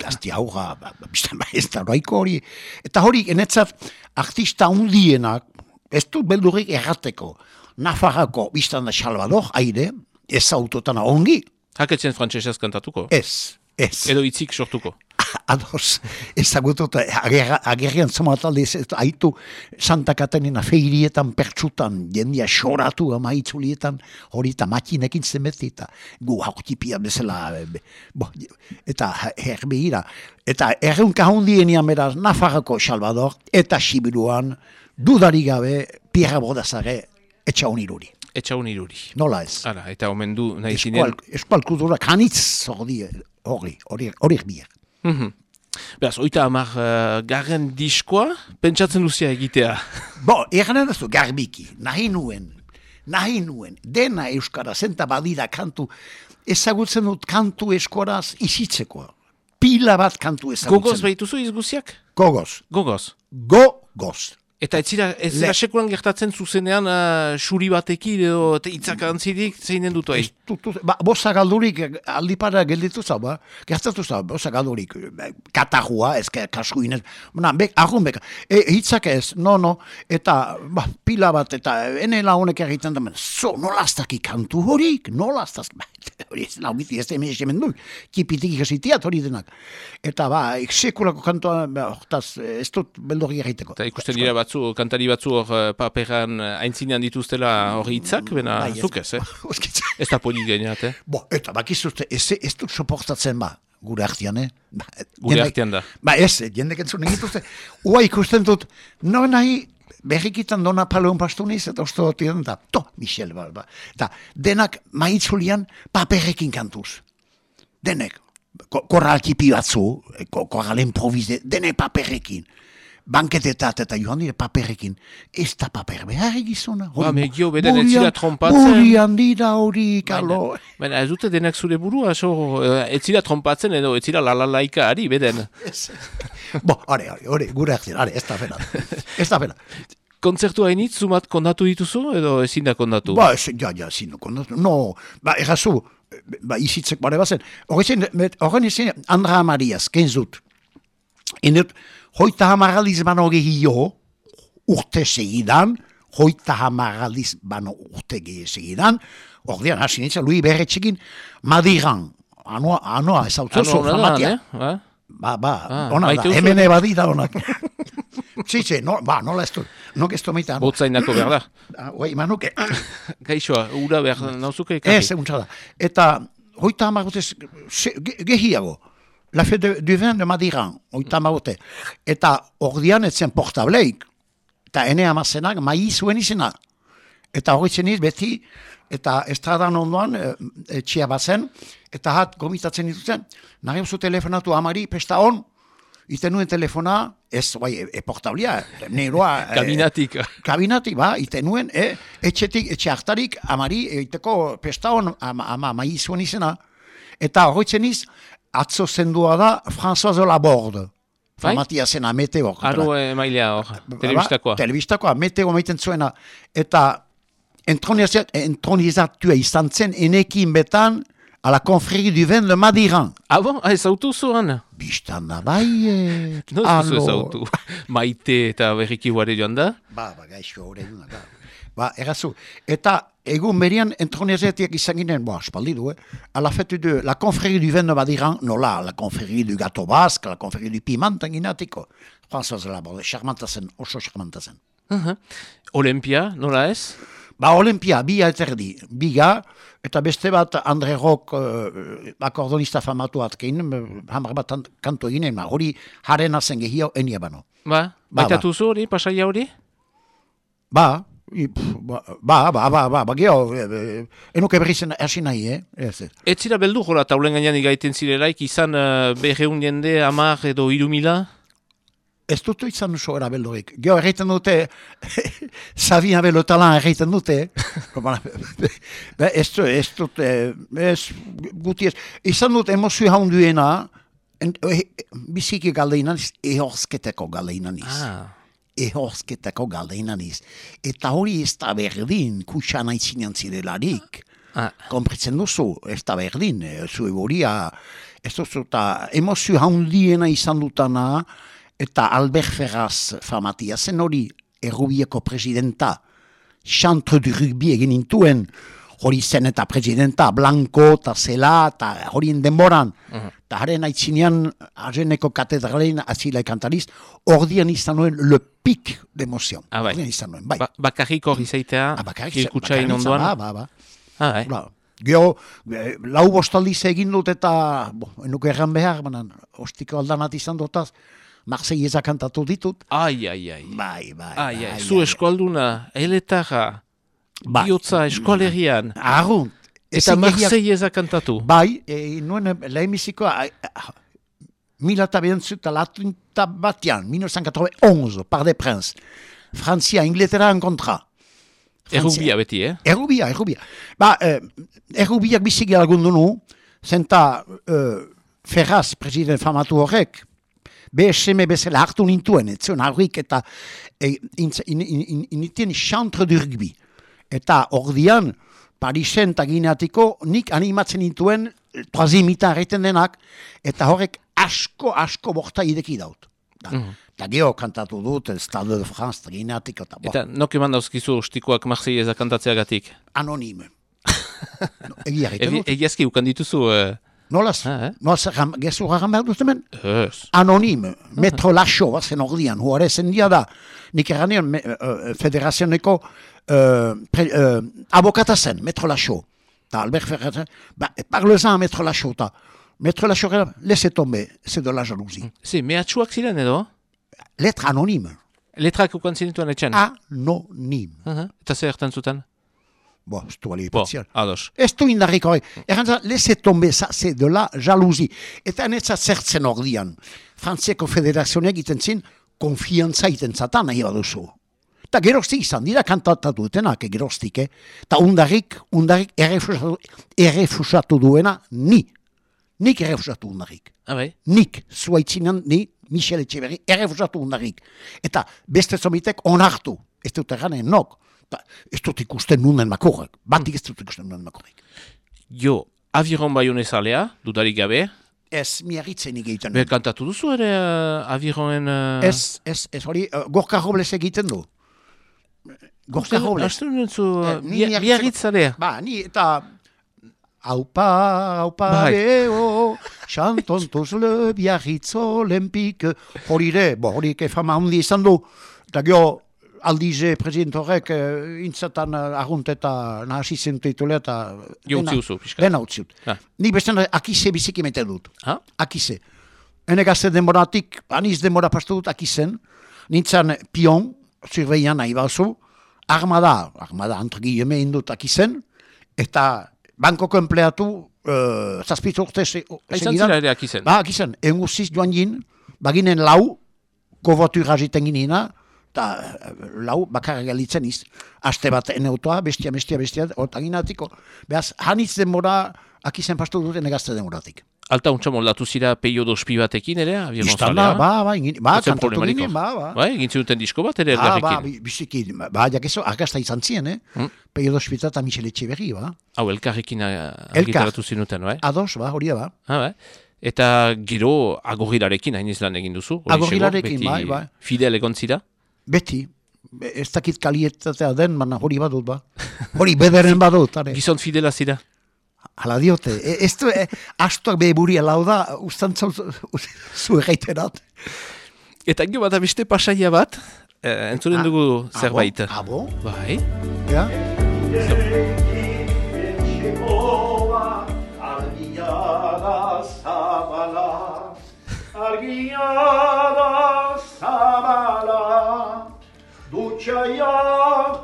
Speaker 2: gazte aurra, ba, ba, ba, ez da roiko hori. Eta hori, enetzat, artista hundienak, ez dut beldurrik errateko, Nafarrako, biztan da Salvador, aire, ez autotan ongi,
Speaker 1: Haketzen frantsesez kantatuko?
Speaker 2: ez, ez.
Speaker 1: Edo hitzik sortuko?
Speaker 2: ados, ezagutu eta agerra- agerrian zomatalde ez haitu Santa Katarina feirietan pertsutan, jendia xoratu ama itzulietan, hori eta makinekin zenbeti eta gu hautipia bezala, be- bo, eta herbeira. Eta erreunka hundienian beraz Nafarroko Salvador eta Sibiruan dudari gabe Pierre Bordazare etxa honiruri.
Speaker 1: Etxaun iruri.
Speaker 2: Nola ez?
Speaker 1: Hala, eta omen du nahi zinen.
Speaker 2: eskual kulturak hanitz hori, hori, hori, hori bier.
Speaker 1: Mhm. Beraz, oita amar uh, garren diskoa, pentsatzen duzia egitea.
Speaker 2: Bo, egan duzu garbiki, nahi nuen, nahi nuen, dena euskara zenta badira kantu, ezagutzen dut kantu eskoraz isitzeko. Pila bat kantu ezagutzen.
Speaker 1: Gogoz behituzu izguziak?
Speaker 2: Gogoz.
Speaker 1: Gogoz.
Speaker 2: Gogoz.
Speaker 1: Eta ez zira, ez zira sekulan gertatzen zuzenean uh, xuri batekin edo te hitzak antzidik zeinen dut
Speaker 2: Ez dut- Ba, bosa galdurik aldipara gelditu zau, ba? Gertatu zau, bosa galdurik, katajua, ez ka- kasu inez, na, bek, argun beka, e, hitzak ez, no, no, eta, ba, pila bat, eta ene honek egiten da, zo, nolaztaki kantu horik, nolaztaz, ba, hori ez lau biti, ez da hemen hemen du, kipitik ikasitiat hori denak. Eta ba, sekulako kantoa, ba, hortaz, ez dut beldorri egiteko.
Speaker 1: Eta ikusten dira batzu, kantari batzu hor eh, paperan eh, aintzinean dituztela hori hitzak, bena
Speaker 2: Bai, ez-
Speaker 1: zuk ez, eh?
Speaker 2: Oskitza.
Speaker 1: Ez da polik geniat, eh?
Speaker 2: Bo, eta bakizuzte, ez, ez dut soportatzen ba, gure artean, eh? Ba,
Speaker 1: Gure artean da.
Speaker 2: Ba ez, jendek entzun egituzte. Ua ikusten dut, no nahi, berrikitan dona paleon pastuniz, eta uste dut eta to, Michel, ba, ba. Eta denak maitzulian paperrekin kantuz. Denek, ko, korraltipi batzu, eh, ko, korral improvize, denek paperrekin. Banketetat eta joan dire paperrekin. Ez da paper behar egizuna.
Speaker 1: Ba, me gio beden ez zira trompatzen.
Speaker 2: Burian dira hori, kalo.
Speaker 1: Baina ez dute denak zure burua, so, eh, ez zira trompatzen edo ez zira lalalaika ari, beden.
Speaker 2: Bo, hori, hori, hori, gure hartzen, hori, ez da pena. Ez da pena.
Speaker 1: Kontzertu hainitz, zumat kondatu dituzu edo ezin da kondatu?
Speaker 2: Ba, ez, ja, ja, zin, kondatu. No, ba, errazu, ba, izitzek bare bazen. Horren ezin, Andra Mariaz, kenzut. Enut, hoita hamaraliz bano gehio, urte segidan, hoita hamaraliz bano urte segidan, ordean, hasi nintzen, lui berretxekin, Madiran, anoa, anoa, ez hau framatia.
Speaker 1: eh? Ba?
Speaker 2: Ba,
Speaker 1: Ah,
Speaker 2: ona da, hemen ebadi da onak. Si, no, ba, nola ez du, nok ez du meita.
Speaker 1: Botzainako behar da.
Speaker 2: Ah, Oi, manuke.
Speaker 1: Gaixoa, ura behar nauzuke.
Speaker 2: Ez, eguntza da. Eta, hoita amarrotez, gehiago. La fe de, du vin de Madiran, hoita amarrote. Eta, ordian etzen portableik. Eta, ene amazenak, mai zuen izena. Eta horitzen iz, beti, eta estradan ondoan, e, etxia bazen, eta hat gomitatzen dituzen, nahi oso telefonatu amari, pesta on, iten nuen telefona, ez, bai, e, e portablia, neroa... e,
Speaker 1: Kabinatik.
Speaker 2: kabinati, ba, iten nuen, e, etxetik, etxe hartarik, amari, eiteko pesta hon, ama, ama, mai zuen izena. Eta horretzen iz, atzo zendua da, François Laborde.
Speaker 1: Bai?
Speaker 2: Formatia zena, meteo.
Speaker 1: Aro emailea hor, telebistakoa.
Speaker 2: Ba, telebistakoa, meteo maiten zuena. Eta entronizat- entronizatua izan zen, enekin betan, a la confrérie du vin de Madiran.
Speaker 1: Ah bon? Ah, ez autu zuan?
Speaker 2: Bistan da, bai, eh,
Speaker 1: No ez duzu ez
Speaker 2: alo.
Speaker 1: autu. Maite eta berriki guare joan da?
Speaker 2: Ba, ba, gaixo hori duna, ba. Ba, errazu. Eta egun berian entronezetiak izan ginen, boa, espaldi du, eh? A la fête de la confrérie du vin de Madiran, nola, la confrérie du gâteau basque, la confrérie du piment, ginatiko. François Laborde, charmanta zen, oso charmanta zen.
Speaker 1: Uh Olimpia, nola ez?
Speaker 2: Ba, Olimpia, bi alterdi, biga, eta beste bat Andre Rock uh, akordonista famatu atkein, eh, hamar bat an- kanto eginen, hori harena zen gehio enia bano.
Speaker 1: Ba,
Speaker 2: Ba,
Speaker 1: baitatu zu hori, pasaia hori?
Speaker 2: Ba, ba, ba, ba, ba, ba, ba, geho, e, e, enuke berri zen hasi nahi, eh? Ez, ez.
Speaker 1: Ez zira beldu jola taulen gainean igaiten zirelaik, izan uh, berreun jende, amar edo hiru mila?
Speaker 2: Ez dut izan oso era beldorik. Geho, erreiten dute, Sabina Belotalan erreiten dute, ez, ez dut, eh, ez, guti ez, izan dut emozio haunduena, en, eh, biziki galdeinan, ehorzketeko galdeinan iz.
Speaker 1: Ah,
Speaker 2: Ehorzketeko galdeinan iz. Eta hori ez da berdin, kutsa naitzinean zirelarik.
Speaker 1: ah.
Speaker 2: Kompretzen duzu, ez da berdin, eh, zu egoria, ez duzu, eta emozio handiena izan dutana, eta Albert Ferraz famatia zen hori, errubieko presidenta, chantre du rugby egin intuen, hori zen eta presidenta, Blanco, eta Zela, eta horien denboran, eta haren aitzinean, areneko katedralen azila kantariz, ordian izan nuen le pic d'emozion.
Speaker 1: Ah, bai.
Speaker 2: Ordian izan nuen, bai.
Speaker 1: Ba, bakarrik hor izaitea,
Speaker 2: Ah, bakarrik-
Speaker 1: kirkutsain
Speaker 2: bakarrik
Speaker 1: ondoan.
Speaker 2: Ba, ba, ba.
Speaker 1: Ah, bai.
Speaker 2: Ba, Gero, eh, lau bostaldiz egin dut eta, bo, enuke erran behar, banan, ostiko aldanat izan dutaz, Marseilleza kantatu ditut.
Speaker 1: Ai, ai, ai.
Speaker 2: Bai, bai,
Speaker 1: Ai, ai, zu eskualduna, eletarra,
Speaker 2: Bai.
Speaker 1: bihotza eskualerian,
Speaker 2: Arrunt.
Speaker 1: eta
Speaker 2: ezin gehiak-
Speaker 1: Marseilleza kantatu.
Speaker 2: Bai, e, nuen lehenbizikoa, mila eta behantzu eta latinta batean, 1911, par de Prince, Frantzia, Inglaterra kontra.
Speaker 1: Errubia beti, eh?
Speaker 2: Errubia, errubia. Ba, eh, errubiak biziki algundu nu, zenta eh, Ferraz, president famatu horrek, BSM bezala hartu nintuen, ez zuen harrik eta eh, intz- in, in, in, initien chantre du rugby. Eta ordian, Parisen eta Gineatiko, nik animatzen nintuen, troazimita erreten denak, eta horrek asko, asko borta ideki daut. Da, Eta geho kantatu dut, Stade de France, eta Gineatiko, eta bo,
Speaker 1: Eta nok eman dauzkizu ostikoak Marseilleza kantatzeagatik.
Speaker 2: anonime. Egia egiten
Speaker 1: Egi-
Speaker 2: dut.
Speaker 1: Egiazki ukan dituzu... Uh,
Speaker 2: Nolaz?
Speaker 1: Ah, eh?
Speaker 2: Nolaz, ram- gezu gagan behar dut hemen?
Speaker 1: ez.
Speaker 2: Anonim, metro laxo, zen ordian, huare zendia da, nik eranean me, uh, federazioneko uh, pre, uh, abokata zen, metro laxo. Ta Albert Ferrer, ba, parlezan metro laxo, ta metro laxo gara, lese tombe, c'est de la jalousie.
Speaker 1: Zi, mehatxuak ziren edo?
Speaker 2: Letra anonime,
Speaker 1: Letrak ukan zinituen etxan?
Speaker 2: anonim.
Speaker 1: Aha. Eta zer ertan zuten?
Speaker 2: Bo, ez du ali
Speaker 1: Bo,
Speaker 2: ipatzial.
Speaker 1: ados.
Speaker 2: Ez du indarrik hori. Errantza, lese tombe, ça, c'est de la jalousie. Eta netza zertzen ordian. Frantziako federazionek egiten zin, konfiantza egiten zatan nahi baduzu. Eta geroztik izan dira kantatatu dutenak, geroztik, eh? Eta undarrik, undarrik errefusatu, errefusatu duena ni. Nik errefusatu undarrik.
Speaker 1: Ah, bai?
Speaker 2: Nik, zuaitzinan, ni, Michel Etxeberri, errefusatu undarrik. Eta beste zomitek onartu. Ez dut erranen nok. Ta, ez dut ikusten nunen makorrak. Batik ez dut ikusten nunen makorrak.
Speaker 1: Jo, aviron bai honezalea, dudarik gabe.
Speaker 2: Ez, miarritzen egiten.
Speaker 1: Be, kantatu duzu ere uh, avironen... Uh,
Speaker 2: Ez, ez, ez hori, uh, Gorka Robles egiten du. Gorka Robles.
Speaker 1: Astu nintzu,
Speaker 2: Eh,
Speaker 1: uh,
Speaker 2: ni
Speaker 1: biarritzalea.
Speaker 2: Ba, ni eta... Aupa, aupa,
Speaker 1: Bai.
Speaker 2: beo, xantontuz le biarritz olempik. Hori ere, bo, hori eke fama handi izan du. Eta gio, aldize president horrek eh, intzatan uh, argunt eta nahasi zen titulea eta...
Speaker 1: Jo
Speaker 2: dena-
Speaker 1: utzi duzu, pixka.
Speaker 2: Dena utzi dut.
Speaker 1: Ah.
Speaker 2: Nik bestean akize biziki mete dut.
Speaker 1: Ha?
Speaker 2: akize. Hene gazte denboratik, aniz denbora pastu dut akizen, nintzen pion, zirveian nahi bauzu, armada, armada antragileme indut akizen, eta bankoko empleatu, uh, zazpitzu urte se,
Speaker 1: Izan zira ere akizen.
Speaker 2: Ba, akizen, enguziz joan jin, baginen lau, kovotu irraziten ginina, eta eh, lau bakarra galitzen iz. Aste bat eneutoa, bestia, bestia, bestia, hortan ginatiko. Beaz, hanitz denbora, akizen pastu dut ene gazte denboratik.
Speaker 1: Alta untsa moldatu zira peio dospi batekin ere,
Speaker 2: da, ba, ba, ingin, ba, kantatu ginen, ba, ba.
Speaker 1: Bai, egin zinuten disko bat ere
Speaker 2: Ah, ba, bi- biziki, ba, jakezo, argazta izan zien, eh?
Speaker 1: Mm.
Speaker 2: Peio dospitza eta Michel Etxeberri, ba.
Speaker 1: Hau, elkarrekin uh, argitaratu zinuten, bai?
Speaker 2: Ados, ba, hori da, ba.
Speaker 1: Ah, bai. Eta gero agorrilarekin hain izlan egin duzu. beti
Speaker 2: bai, bai.
Speaker 1: Fidel egon zira.
Speaker 2: Beti, be- ez dakit kalietatea den, baina hori badut, ba. Hori bederen badut, are.
Speaker 1: Gizon fidela zira.
Speaker 2: Hala diote, e, ez du, e, astuak behe buria lau da, ustantzau zu egaiterat.
Speaker 1: Eta gero bada beste pasaia bat, eh, entzuren
Speaker 2: Ah,
Speaker 1: dugu
Speaker 2: ah,
Speaker 1: zerbait.
Speaker 2: bon?
Speaker 1: Bai.
Speaker 2: Ja?
Speaker 3: Etxekoa argia da zabala, argia da zabala, dutxaia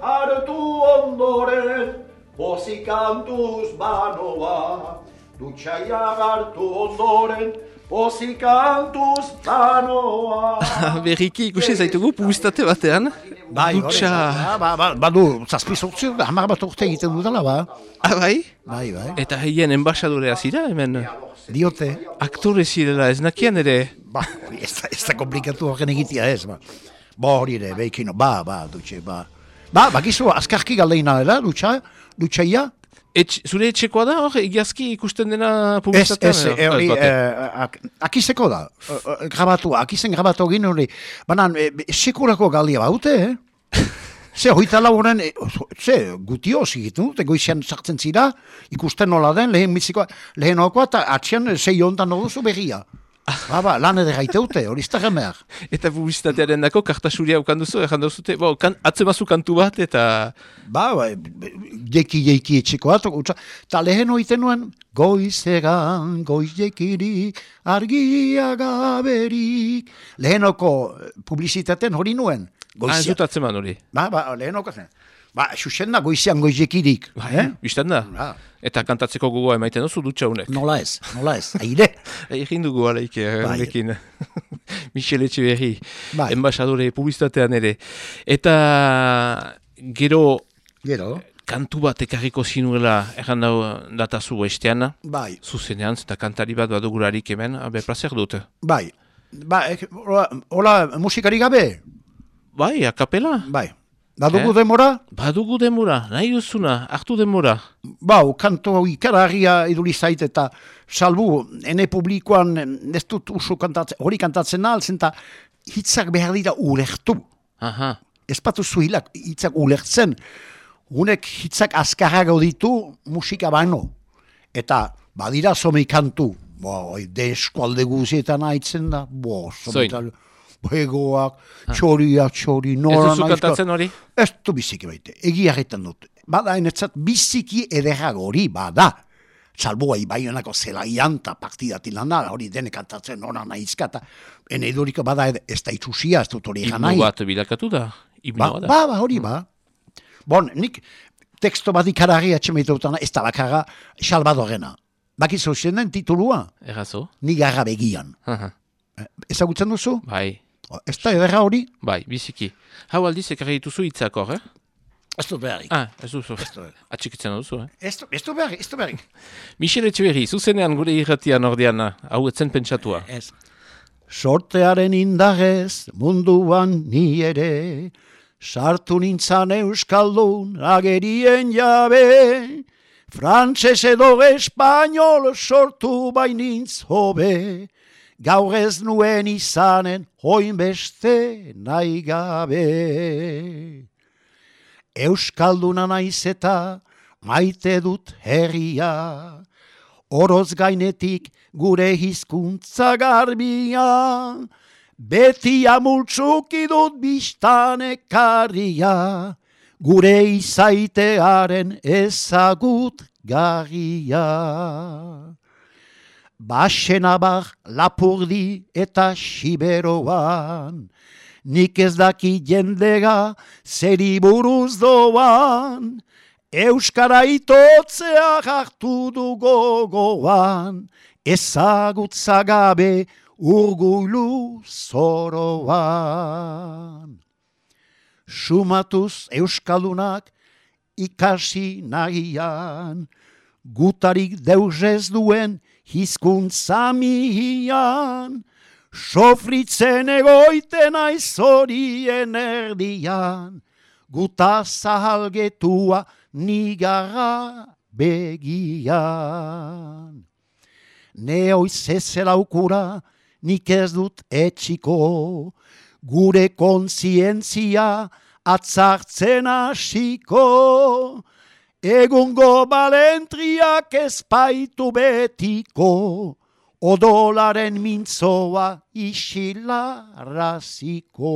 Speaker 3: hartu ondoren, bozikantuz banoa, dutxaia hartu ondoren, bozikantuz banoa.
Speaker 1: Berriki ikusi zaitugu publizitate batean.
Speaker 2: Bai,
Speaker 1: Dutxa...
Speaker 2: ba, ba, ba, badu, zazpiz urtzi, hamar bat urte egiten dudala, ba.
Speaker 1: Ah, bai?
Speaker 2: Bai, bai.
Speaker 1: Eta heien enbaixadorea zira, hemen
Speaker 2: Diote,
Speaker 1: aktore zirela ez nakian ere.
Speaker 2: ba, ez da, ez da komplikatu horren egitea ez, ba. Ba, hori ere, beikino, ba, ba, dutxe, ba. Ba, bakizu, azkarki galdeina dela, dutxa, dutxaia?
Speaker 1: Etx, zure etxekoa da hor, egiazki ikusten dena
Speaker 2: Ez,
Speaker 1: publizitatean?
Speaker 2: ez, e, hori,
Speaker 1: Ez bate.
Speaker 2: eh, ak- akizeko da, eh, eh, grabatua, akizen grabatu egin hori, banan, e, sekurako galdia baute, eh? Ze, hoita lauren, e, ze, gutio egiten dute, goizian sartzen zira, ikusten nola den, lehen mitzikoa, lehen okoa, eta atxian zei ondan duzu berria. Ba, ba, lan edera iteute, hori ez da gemeak.
Speaker 1: Eta publizitatearen dako kartasuria ukan duzu, erran duzute, bo, kan, atzemazu kantu bat, eta...
Speaker 2: Ba, ba, jeki jeki etxeko bat, eta lehen oiten nuen, goizegan, goiz jekiri, argia gaberik. Lehenoko eh, publizitaten hori nuen,
Speaker 1: Ah, ez dut atzeman hori.
Speaker 2: Ba, ba, lehenoko zen. Ba, xuxen da goizian goiz jekirik.
Speaker 1: Bai,
Speaker 2: eh?
Speaker 1: biztan da.
Speaker 2: Ba,
Speaker 1: Eta kantatzeko gogoa emaiten duzu dutxa honek.
Speaker 2: nola ez, nola ez, aire.
Speaker 1: Egin dugu alaik eh,
Speaker 2: Bai.
Speaker 1: Michel Etxeberri,
Speaker 2: Bai.
Speaker 1: enbaixadore publizitatean ere. Eta gero
Speaker 2: Gero,
Speaker 1: kantu bat ekarriko zinuela erran dau datazu estean,
Speaker 2: bai,
Speaker 1: zuzenean, eta kantari bat badugularik hemen, abe, placer dut.
Speaker 2: bai. Ba, ek, hola, hola, musikari gabe?
Speaker 1: Bai, akapela.
Speaker 2: Bai. Badugu
Speaker 1: Eh?
Speaker 2: demora?
Speaker 1: Badugu demora, nahi duzuna, hartu demora.
Speaker 2: Bau, kanto ikaragarria iduli zait eta salbu, ene publikoan ez dut usu kantatzen, hori kantatzen altzen eta hitzak behar dira ulertu.
Speaker 1: Aha,
Speaker 2: Ez batu zuhilak hitzak ulertzen, Unek hitzak azkarrago ditu musika baino. Eta badira zomei kantu, bo, de eskualde guzietan haitzen da, bo,
Speaker 1: Zoin.
Speaker 2: Begoak, txoriak, txori,
Speaker 1: Ez
Speaker 2: nora
Speaker 1: duzu kantatzen hori?
Speaker 2: Ez du biziki baite, egia jarretan dut. Bada enetzat biziki ederrago hori, bada. Salbo bai baionako zelaian eta partidati lan da, hori dene kantatzen nora nahizka, eta ene eduriko bada ed- ez da itxusia, ez dut hori egan
Speaker 1: Himno bat bilakatu da? Himno
Speaker 2: Ba,
Speaker 1: da?
Speaker 2: ba, ba, hori ba. Bon, nik teksto bat ikarari atxemeitutana, ez da bakarra Salvadorena. Bakizu zen den titulua,
Speaker 1: Errazo?
Speaker 2: ni garra begian.
Speaker 1: Aha.
Speaker 2: Eh, Ezagutzen duzu?
Speaker 1: Bai,
Speaker 2: Ez da ederra hori?
Speaker 1: bai, biziki. Hau aldiz ekarri dituzu hitzak hor, eh?
Speaker 2: Ez dut beharrik.
Speaker 1: Ah, ez duzu. Atxikitzen duzu, eh?
Speaker 2: Ez dut- ez dut beharrik, ez dut beharrik.
Speaker 1: Michel Etxeberri, zuzenean gure irratian ordean, hau etzen pentsatua.
Speaker 2: Ez. Sortearen indarrez munduan ni ere, sartu nintzan euskaldun agerien jabe, frantses edo espainol sortu bainintz hobe, gaur ez nuen izanen hoin beste nahi gabe. Euskalduna naiz eta maite dut herria, oroz gainetik gure hizkuntza garbia, beti amultzuki dut biztan ekarria, gure izaitearen ezagut garria. Baxenabar lapurdi eta siberoan, nik ez daki jendega zeri buruz doan, Euskara itotzea hartu du gogoan, ezagutza gabe urgulu zoroan. Sumatuz Euskaldunak ikasi nahian, gutarik deus ez duen hizkuntza mihian, sofritzen egoiten aizorien erdian, guta zahalgetua nigarra begian. Ne oiz ez aukura, nik ez dut etxiko, gure kontzientzia atzartzen hasiko, egungo balentriak ezpaitu betiko, odolaren mintzoa isilaraziko.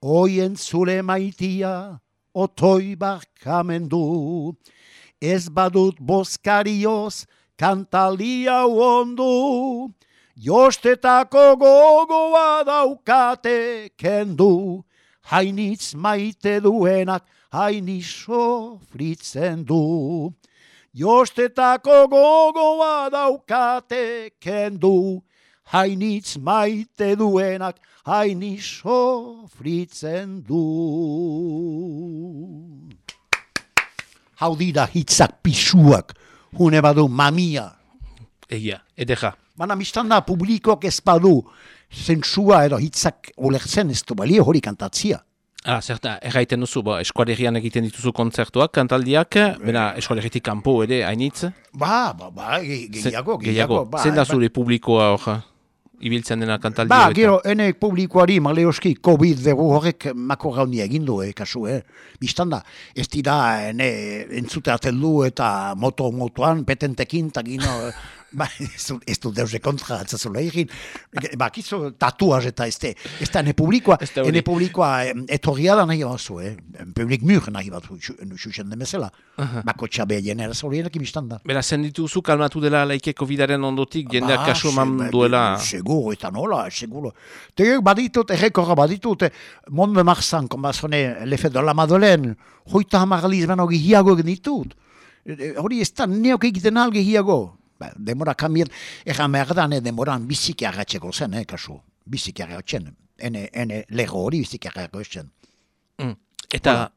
Speaker 2: Oien zure maitia, otoi barkamendu, ez badut boskarioz, kantalia ondu, jostetako gogoa daukate kendu, hainitz maite duenak, haini sofritzen du. Jostetako gogoa daukate kendu, hainitz maite duenak, haini sofritzen du. Hau dira hitzak pisuak, hune badu mamia.
Speaker 1: Egia, edera.
Speaker 2: Baina biztan da publikoak ez badu zentsua edo hitzak ulertzen ez du balio hori kantatzia.
Speaker 1: Ah, zerta, erraiten duzu, bo, eskualerian egiten dituzu kontzertuak, kantaldiak, bena eskualeritik kanpo ere, hainitz?
Speaker 2: Ba, ba, ba, ge- gehiago, gehiago. Ba,
Speaker 1: Zein da
Speaker 2: ba-
Speaker 1: zure publikoa hor, ibiltzen dena kantaldi
Speaker 2: Ba, gero, ene publikoari, maleoski, COVID dugu horrek mako gauni egin du, eh, kasu, eh. Bistan da, ez dira, ene, entzute aten du eta moto-motoan, petentekin, eta gino, eh, ba, ez du, ez kontra, atzazula egin. Ba, kizo, tatuaz eta ez, de- ez da, ene publikoa,
Speaker 1: Ez da hori.
Speaker 2: ene publikoa, eh, etorria da nahi batzu, eh. Publik mur nahi batzu, xuxen demezela. Bako txabe jenera zorienak ibistan da.
Speaker 1: Bera, zen kalmatu dela laike COVID-aren ondotik, jendeak
Speaker 2: Ba,
Speaker 1: kasu eman
Speaker 2: se-
Speaker 1: duela...
Speaker 2: Seguro, eta nola, seguro. Tegek baditut, errekorra baditut, eh, Monde Marzan, konbazone, lefe dola Madeleine, hoita hamar aliz bano gehiago egin ditut. Eh, eh, Hori ez da neok egiten al gehiago. Ba, demora kambiet, erran behar da, ne, demoran biziki arratxeko zen, eh, kasu. Biziki arratxen. Ene, ene lego hori biziki arratxen.
Speaker 1: Mm. Eta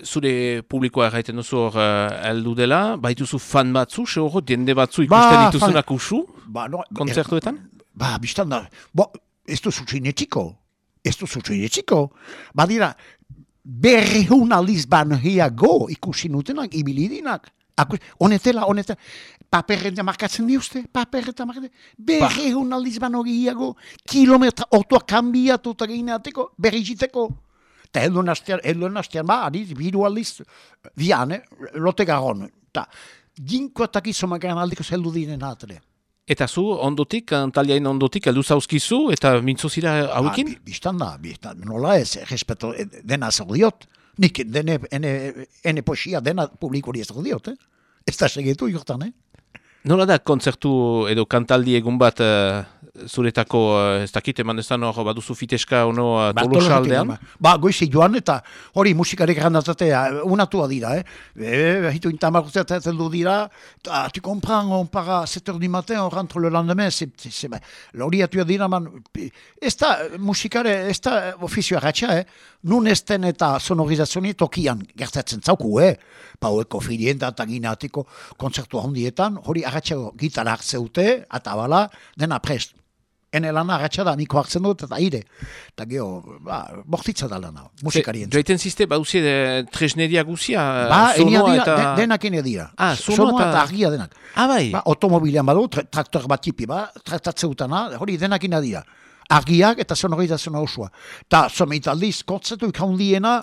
Speaker 1: zure publikoa erraiten duzu hor uh, dela, baituzu fan batzu, se hor, jende batzu ikusten
Speaker 2: Ba,
Speaker 1: dituzunak usu,
Speaker 2: Ba, no,
Speaker 1: kontzertuetan?
Speaker 2: Ba, biztan da, bo, ez du zutxinetxiko, ez du zutxinetxiko, badira, berreun aldiz banhiago ikusi nutenak, ibilidinak, Akus, honetela, honetela, paperrenta markatzen diuzte, paperrenta markatzen, berreun aldiz bano gehiago, kilometra, ortua kambiatu eta gehineateko, berriziteko, Eta helduen astean, helduen astean, ba, ari, biru aldiz, bian, eh, lote garon. Eta, ginkoatak izomakaran aldiko zeldu diren atre.
Speaker 1: Eta zu, ondotik, kantaliain ondotik, heldu zauzkizu, eta mintzo zira hauekin?
Speaker 2: Ba, bi- Bistan da, bistan, nola ez, respeto, eh, dena zer diot. Nik, dene, ene, ene poesia dena publikori ez diot, eh? Ez da segitu, jortan, eh?
Speaker 1: Nola da kontzertu edo kantaldi egun bat eh, zuretako, uh, ez dakit eman ezan hor, baduzu fiteska ono uh,
Speaker 2: Ba,
Speaker 1: tolosa aldean?
Speaker 2: Tolosatik, Ba, goizi joan eta hori musikarek grandatzea, unatua dira, eh? E, hitu intamaruzea eta zeldu dira, ta, tu comprends, on para 7 heures du matin, on rentre le lendemain, c'est, hori atua dira, man, ez da musikare, ez da ofizioa ratxa, eh? Nun ez den eta sonorizazioni tokian gertatzen zauku, eh? Paueko filienta eta ginatiko kontzertu handietan, hori agatxago gitarra hartzeute, atabala, dena prest. Ene lana agatxa da, niko hartzen dut, eta aire. Eta geho, ba, bortitza da lana, musikarien.
Speaker 1: Joaiten ziste, baduzie de tresneria guzia,
Speaker 2: Ba, enia
Speaker 1: sonoa
Speaker 2: dira,
Speaker 1: eta...
Speaker 2: de- denak enia dira.
Speaker 1: Ah,
Speaker 2: So-
Speaker 1: sonoa
Speaker 2: sonoa
Speaker 1: eta-
Speaker 2: eta argia denak.
Speaker 1: Ah, bai.
Speaker 2: Ba, automobilean badu, tra traktor bat tipi, ba, traktatze utana, hori denak ina dira. Argiak eta sonorizazioa osua. Ta, someit aldiz, kotzetu ikaundiena,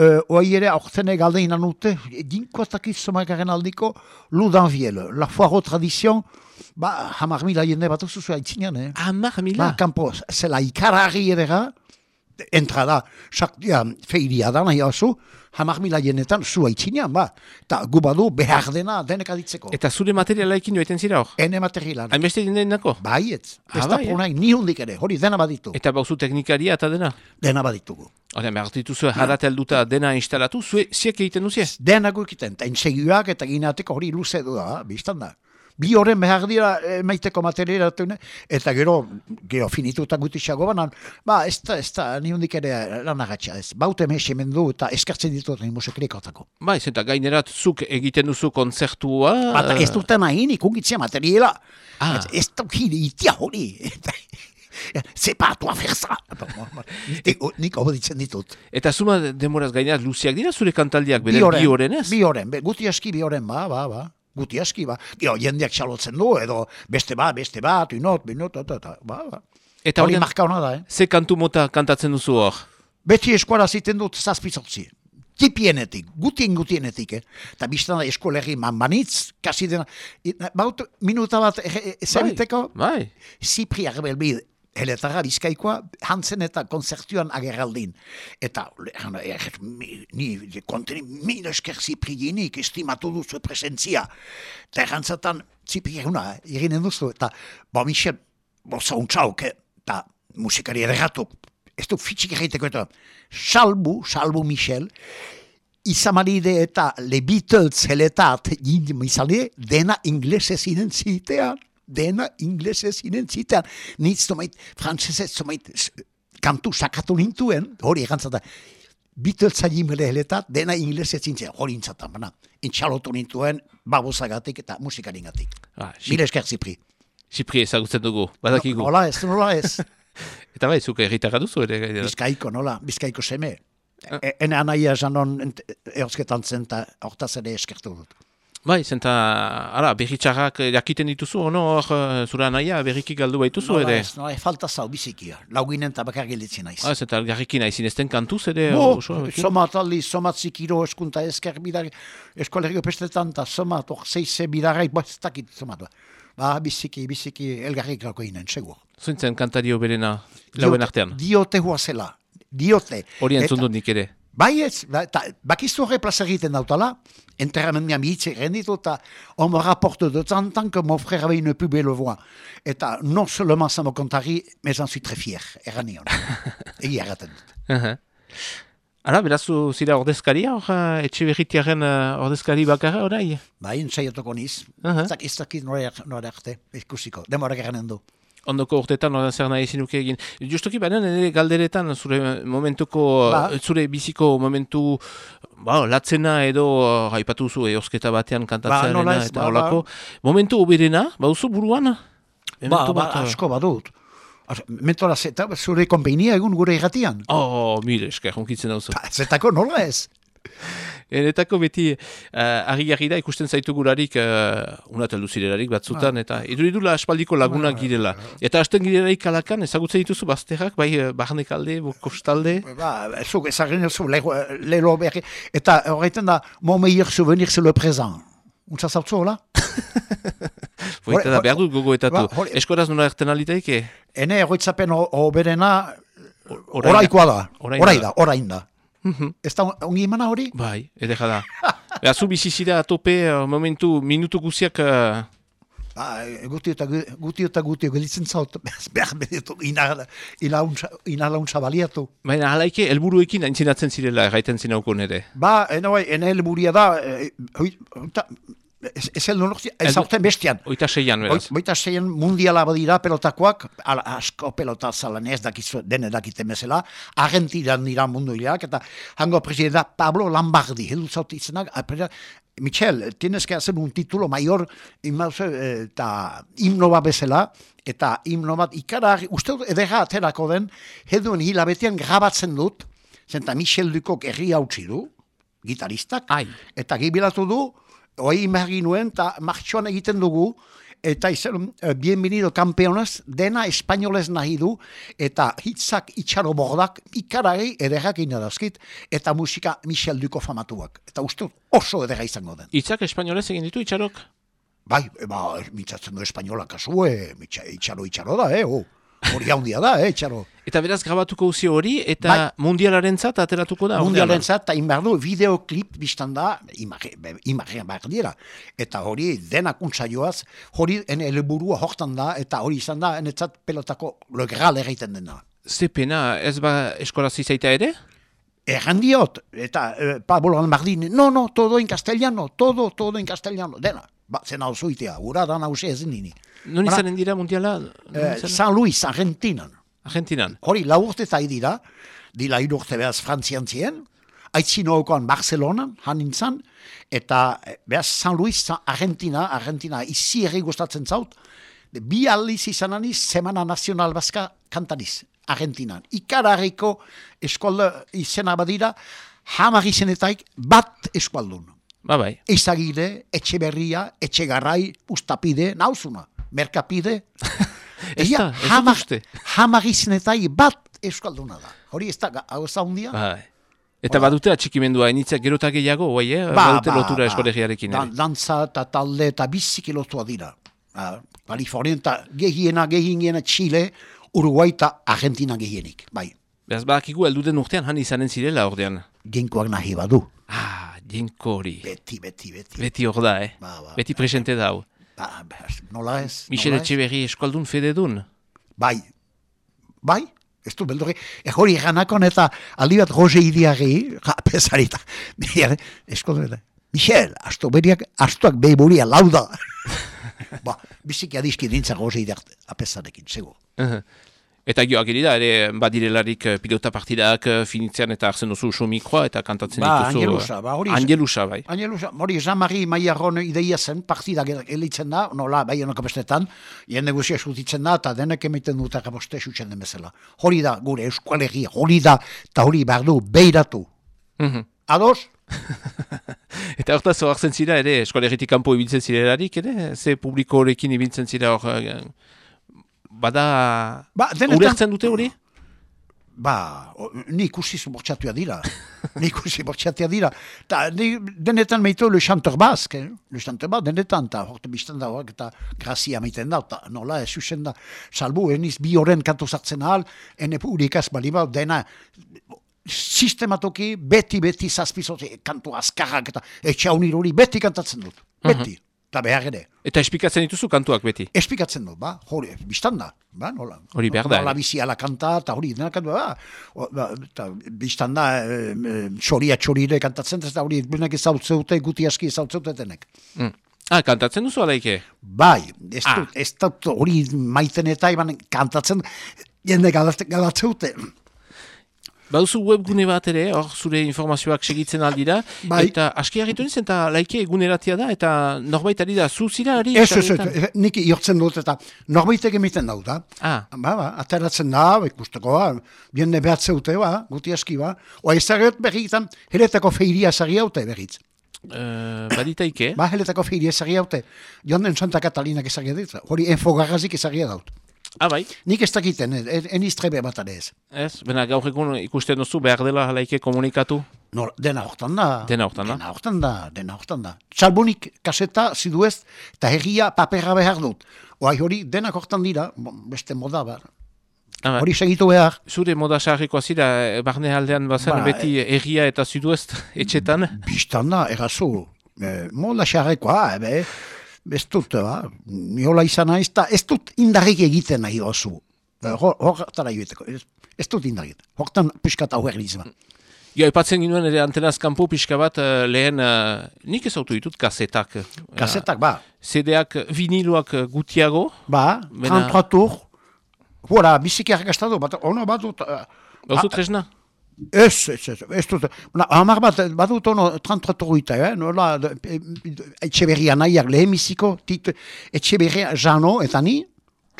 Speaker 2: uh, oai ere aurtene galdeina nute, ginkoatak izomagaren aldiko, Lou d'Anviel, La Foiro Tradition, ba, hamar mila jende bat zuzua itzinean, eh?
Speaker 1: Hamar mila?
Speaker 2: Ba, kanpo, zela ikararri edera, entrada, saktia, feiria da nahi oso, hamar mila jenetan, zua itzinean, ba. Eta gu badu behar dena denek aditzeko.
Speaker 1: Eta zure materialaekin joaiten zira hor?
Speaker 2: Ene materialan.
Speaker 1: Hainbeste jendeen dako?
Speaker 2: Baietz, ez
Speaker 1: Ah,
Speaker 2: da
Speaker 1: bai,
Speaker 2: pronaik ni hundik ere, hori dena baditu,
Speaker 1: Eta bauzu teknikaria eta dena?
Speaker 2: dena baditugu.
Speaker 1: Hora, behar dituzu harat helduta dena instalatu, zue ziek egiten duzie?
Speaker 2: Dena gukiten, eta insegioak eta ginateko hori luze du da, biztan da. Bi horren behar dira maiteko materialatu, eta gero, gero finituta gutixago banan, ba, ez da, ez da, ni hundik ere lan agatxa, ez. Baute mehesemendu eta eskartzen ditut nahi musikrikotako.
Speaker 1: Bai, eta gainerat zuk egiten duzu kontzertua...
Speaker 2: Bata ez dute nahi nik ungitzea materiala.
Speaker 1: Ah.
Speaker 2: Ez, ez da itia hori. Toi faire ça. Nik, nik hau ditzen ditut.
Speaker 1: Eta zuma demoraz gainerat luziak dira zure kantaldiak,
Speaker 2: horren,
Speaker 1: bi horren ez?
Speaker 2: Bi horren, guti aski bi horren, ba, ba, ba. Guti aski, ba. Gero, jendeak xalotzen du, edo beste bat, beste bat, unot, binot, eta, eta, ba, ba.
Speaker 1: Eta
Speaker 2: hori marka hona da, eh?
Speaker 1: ze kantu mota kantatzen duzu hor?
Speaker 2: Beti eskuala ziten dut zazpizotzi. Tipienetik, gutien gutienetik, eh? Eta biztan da eskolerri man banitz, kasi dena, baut minuta bat e, e, zebiteko,
Speaker 1: Bai,
Speaker 2: Zipri Arbelbid, heletarra bizkaikoa, hantzen eta konzertuan ageraldin. Eta, eh, mi- ni, konteni, min esker Zipri ginik, estimatu duzu presentzia. Eta errantzatan, Zipri eguna, eginen duzu, eta, ba, Michel, bo, zauntzauk, eh, eta musikari erratu, ez du fitxik egiteko, eta, salbu, salbu Michel, izamaride eta Le Beatles heletat izale, dena inglese zinen zitean, dena inglese zinen zitean. Nitz tomait, frantzesez tomait, s- kantu sakatu nintuen, hori egantzata, Beatles jimele heletat, dena inglese zintzen, hori intzatan, bana. Intxalotu nintuen, babosagatik eta musikaringatik.
Speaker 1: ah,
Speaker 2: Mil esker zipri.
Speaker 1: Sipri ezagutzen dugu, badakigu.
Speaker 2: Nola ez, nola ez.
Speaker 1: Eta bai, zuk erritarra duzu ere.
Speaker 2: Bizkaiko, nola, bizkaiko seme. E, ene anaia janon eusketan zen, eta hortaz ere eskertu dut.
Speaker 1: Bai, zenta, ara, berritxarrak jakiten dituzu, ono, hor, eh, zure anaia berriki galdu baituzu ere.
Speaker 2: ez, nola falta zau bizikia. Lauginen eta bakar gelditzen naiz.
Speaker 1: Ah, zenta, garriki nahi zinezten kantuz ere.
Speaker 2: Bo,
Speaker 1: ekin?
Speaker 2: somat aldi, somat zikiro eskunta esker bidar, eskoleriko pestetan, eta somat, hor zeize bidarai, bo, ez dakit somat. Ba, biziki, biziki, elgarrik lako inen, segur.
Speaker 1: Zuintzen kantario berena, lauen artean.
Speaker 2: Diote huazela, diote.
Speaker 1: Hori
Speaker 2: Eta-
Speaker 1: entzun dut nik ere.
Speaker 2: Bai ez, ba, ta, bakizu horre plaza egiten dautala, enterramendian bihitze renditu, eta on me rapporte de en temps que mon frère avait une plus belle voix. Eta non seulement ça me contari, mais j'en suis très fier, errani hon. Egi erraten dut.
Speaker 1: Ara, berazu zira ordezkaria, hor, eh, etxe berritiaren eh, ordezkari bakarra, orai?
Speaker 2: Bai, entzaiatuko niz.
Speaker 1: Aha.
Speaker 2: Ez dak- Ez dakit nore, nore arte, ikusiko. Demorak erranen du.
Speaker 1: Ondoko urtetan hori zer nahi zinuke egin. Justoki, baina nire galderetan, zure momentuko,
Speaker 2: Ba.
Speaker 1: zure biziko momentu, ba, latzena edo, uh, haipatu zu, eosketa batean kantatzearena
Speaker 2: nola ez,
Speaker 1: eta
Speaker 2: ba,
Speaker 1: holako. Momentu oberena, bauzu buruan?
Speaker 2: Ba, ba,
Speaker 1: eh?
Speaker 2: asko badut. Mentola zeta, zure konpeinia egun gure irratian.
Speaker 1: Oh, mire, esker, hunkitzen dauzu.
Speaker 2: Ba, Zetako nola ez.
Speaker 1: Enetako beti uh, argi da ikusten zaitu gurarik uh, unat heldu zirelarik batzutan, eta iduridula aspaldiko lagunak girela. Eta hasten girelarik kalakan, ezagutzen dituzu bazterrak, bai uh, barnek alde, kostalde?
Speaker 2: Ba, zuk ezagin zu, lehelo berri. Eta horreiten da, mon meilleur souvenir c'est le présent. Untsa zautzu, hola?
Speaker 1: Boita da, behar dut gogoetatu.
Speaker 2: Ba,
Speaker 1: Eskoraz nola erten alitaike?
Speaker 2: Ene egoitzapen
Speaker 1: Orain-
Speaker 2: oraikoa da.
Speaker 1: orain
Speaker 2: Orai
Speaker 1: da.
Speaker 2: da, orain da. Ez da ongi emana hori?
Speaker 1: Bai, edeka da. Beha, zu bizizira atope, uh, momentu, minutu guziak... Uh,
Speaker 2: Ba, guti eta gu- guti eta guti gelitzen zaut, behar bedetu, inalauntza baliatu.
Speaker 1: baina halaike, helburuekin aintzinatzen zirela, erraiten zinauko nere.
Speaker 2: Ba, ene bai, ene helburia da, eh, hoi- ez ez heldu nortzi, ez aurten bestian.
Speaker 1: Oita seian, beraz.
Speaker 2: Boita zeien mundiala badira pelotakoak, ala, asko pelota zalan ez dakizu, dene dakiten bezala, Argentinan dira mundu hilak, eta hango presidenta Pablo Lombardi, heldu zaut izenak, apera, Michel, tienes que hacer un título mayor, imauze, eh, eta himno bat bezala, eta himno bat ikara, uste dut edera aterako den, heduen hilabetean grabatzen dut, zenta Michel Dukok herri hautsi du, gitaristak,
Speaker 1: Ai.
Speaker 2: eta gibilatu du, hoi imargi nuen, eta martxoan egiten dugu, eta izan, uh, bienvenido campeonas, dena espainolez nahi du, eta hitzak itxaro bordak, ikarari ederrak inadazkit, eta musika Michel Duko famatuak. Eta uste oso ederra izango den.
Speaker 1: Itzak espainolez egin ditu, itxarok?
Speaker 2: Bai, ba, mitzatzen du espainola kasue, itxaro, itxaro da, eh, oh. Hori handia da, eh, itxaro.
Speaker 1: Eta beraz grabatuko uzi hori, eta
Speaker 2: Bai.
Speaker 1: mundialaren zat ateratuko da.
Speaker 2: Mundialen zat, eta inbar du, videoklip biztan da, imarrean behar dira. Eta hori denak joaz, hori ene helburua hortan da, eta hori izan da, enetzat pelotako logral egiten dena.
Speaker 1: Ze pena, ez ba eskoraz izaita ere?
Speaker 2: Erran diot, eta eh, Pablo Almardin, no, no, todo en castellano, todo, todo en castellano, dena. Ba, zen hau zuitea, gura da nause ez nini.
Speaker 1: Non izanen dira mundiala?
Speaker 2: Eh? San Luis, Argentinan.
Speaker 1: Argentinan.
Speaker 2: Hori, lau urte zai dira, dila hiru urte behaz Frantzian zien, aitzinokoan Barcelonan, han nintzen, eta eh, behaz San Luis, Argentina, Argentina izi erri gustatzen zaut, de, bi aldiz izan aniz, Semana Nazional Baska kantaniz, Argentinan. Ikararriko eskolda izena badira, hamar izenetaik bat eskualdun.
Speaker 1: Ba bai.
Speaker 2: Ezagire, etxeberria, etxegarrai, ustapide, nauzuna, merkapide. Hamar-
Speaker 1: uste.
Speaker 2: Hamar izenetai bat euskalduna da. Hori ez da, hau hundia?
Speaker 1: Bai. Eta badute atxikimendua, initzak gerota gehiago, bai, eh? badute lotura eskolegiarekin.
Speaker 2: Dan,
Speaker 1: ere.
Speaker 2: dantza eta talde eta biziki lotua dira. Ah, Kalifornia eta gehiena, gehiena Chile, Uruguay eta Argentina gehienik. Bai,
Speaker 1: Beraz, badakigu elduden urtean han izanen zirela ordean.
Speaker 2: ginkoak nahi badu.
Speaker 1: Ah, jinko hori.
Speaker 2: Beti, beti, beti.
Speaker 1: Beti hor da, eh?
Speaker 2: Ba, ba.
Speaker 1: Beti presente da hau.
Speaker 2: Ba, nola ez?
Speaker 1: Michel? Etxeberri eskaldun fededun.
Speaker 2: Bai, bai, ez du beldurri. E hori ganakon eta aldi bat roze idiari, ja, pesarita, eskoldu eta, Michel, asto beriak, astoak behiburia lauda. ba, biziki adizki dintza roze idiak apesarekin, segur.
Speaker 1: Eta gio agiri da, ere badirelarik eh, pilota partidak eh, finitzean eta hartzen duzu usu mikroa eta kantatzen
Speaker 2: Ba,
Speaker 1: dituzu.
Speaker 2: Angelusa, ba, hori-
Speaker 1: Angelusa, bai.
Speaker 2: Angelusa, hori Jean-Marie Maiarron ideia zen, partida elitzen da, nola, bai honako bestetan, jende guzia esutitzen da, eta denek emiten dut agaboste esutzen den bezala. Hori da, gure eskualegia, hori da, eta hori behar du, beiratu.
Speaker 1: Mhm.
Speaker 2: Ados?
Speaker 1: Eta hortaz hartzen zira ere, eskolegitik kanpo ibiltzen zirelarik ere, ze publiko horrekin ibiltzen zira hor, eh, bada,
Speaker 2: Ba, denetan-
Speaker 1: dute hori?
Speaker 2: Ba, o- ni ikusi bortxatua dira. ni ikusi bortxatua dira. Ta, ni, denetan meitu le chanteur basque, eh? le chanteur basque, denetan, eta horte bizten da, horak, eta grazia meiten da, eta nola, ez zuzen da, salbu, eniz bi horren kantu sartzen ahal, ene publikaz bali ba, dena, sistematoki, beti-beti zazpizote, kantu azkarrak, eta etxaunir hori beti kantatzen dut, beti, eta behar ere.
Speaker 1: Eta espikatzen dituzu kantuak beti.
Speaker 2: Espikatzen dut, ba, hori, biztan da, ba, nola.
Speaker 1: Hori behar da,
Speaker 2: Nola
Speaker 1: eh?
Speaker 2: bizi ala kanta, eta hori, dena kanta, ba, ba, eta biztan da, e, e, txoria txorire kantatzen, eta hori, benak ezautzeute, guti aski ezautzeute denek.
Speaker 1: Mm. Ah, kantatzen duzu alaike?
Speaker 2: Bai, ez
Speaker 1: Ah.
Speaker 2: ez dut, hori maiten eta iban kantatzen, jende galatzeute.
Speaker 1: Bauzu webgune bat ere, hor zure informazioak segitzen aldira,
Speaker 2: Bai.
Speaker 1: eta aski harritu nintzen, eta laike eguneratia da, eta norbait ari da, zuzira ari?
Speaker 2: Ez, ez, ez, ez, nik jortzen dut eta norbaitek emiten dau da.
Speaker 1: Ah,
Speaker 2: Ba, ba, ateratzen da, ba, ikusteko, ba, bienne behatze dute, ba, guti aski, ba. Oa ezagut berritan, heletako feiria zari haute berriz.
Speaker 1: uh, baditaike,
Speaker 2: Ba, heletako feiria zari haute. Joan den Santa Katalinak ezagir dit, hori enfogarrazik ezagia daut.
Speaker 1: Ah bai,
Speaker 2: Nik ez dakiten, en, en, eniz trebe bat ere ez.
Speaker 1: ez, bena gaur egun ikusten duzu behar dela laike komunikatu,
Speaker 2: Nor, dena hortan da.
Speaker 1: Dena hortan da.
Speaker 2: Dena hortan da, dena hortan da. Txalbonik kaseta zidu ez, eta herria papera behar dut. Oai hori, denak hortan dira, beste moda, ba.
Speaker 1: ah, bai.
Speaker 2: hori segitu behar.
Speaker 1: Zure moda sarrikoa zira, eh, barne aldean bazen
Speaker 2: Ba,
Speaker 1: beti erria eta zuduest etxetan?
Speaker 2: Bistan da, errazu. E, moda xarrekoa, ebe, ez dut, ba, niola izan naiz, eta ez dut indarrik egiten nahi. E, Hor, hortara joeteko, ez, ez dut indarrik. Hortan piskat hau erlizma.
Speaker 1: Jo, epatzen ginoen ere antenaz kanpo pixka bat eh, lehen, eh, nik ez autu ditut kasetak. eh,
Speaker 2: Kasetak, ba,
Speaker 1: CD-ak, viniloak gutiago,
Speaker 2: ba,
Speaker 1: Bena-
Speaker 2: 33 tur, Hora, biziki argastadu, bat, ono badut, uh,
Speaker 1: bauzu tresna?
Speaker 2: Ez, ez, ez, ez dut. Hamar bat, badut ono, trantratoruita, eh? Nola, de- e- etxeberria nahiak lehemiziko, tit, etxeberria jano, eta ni,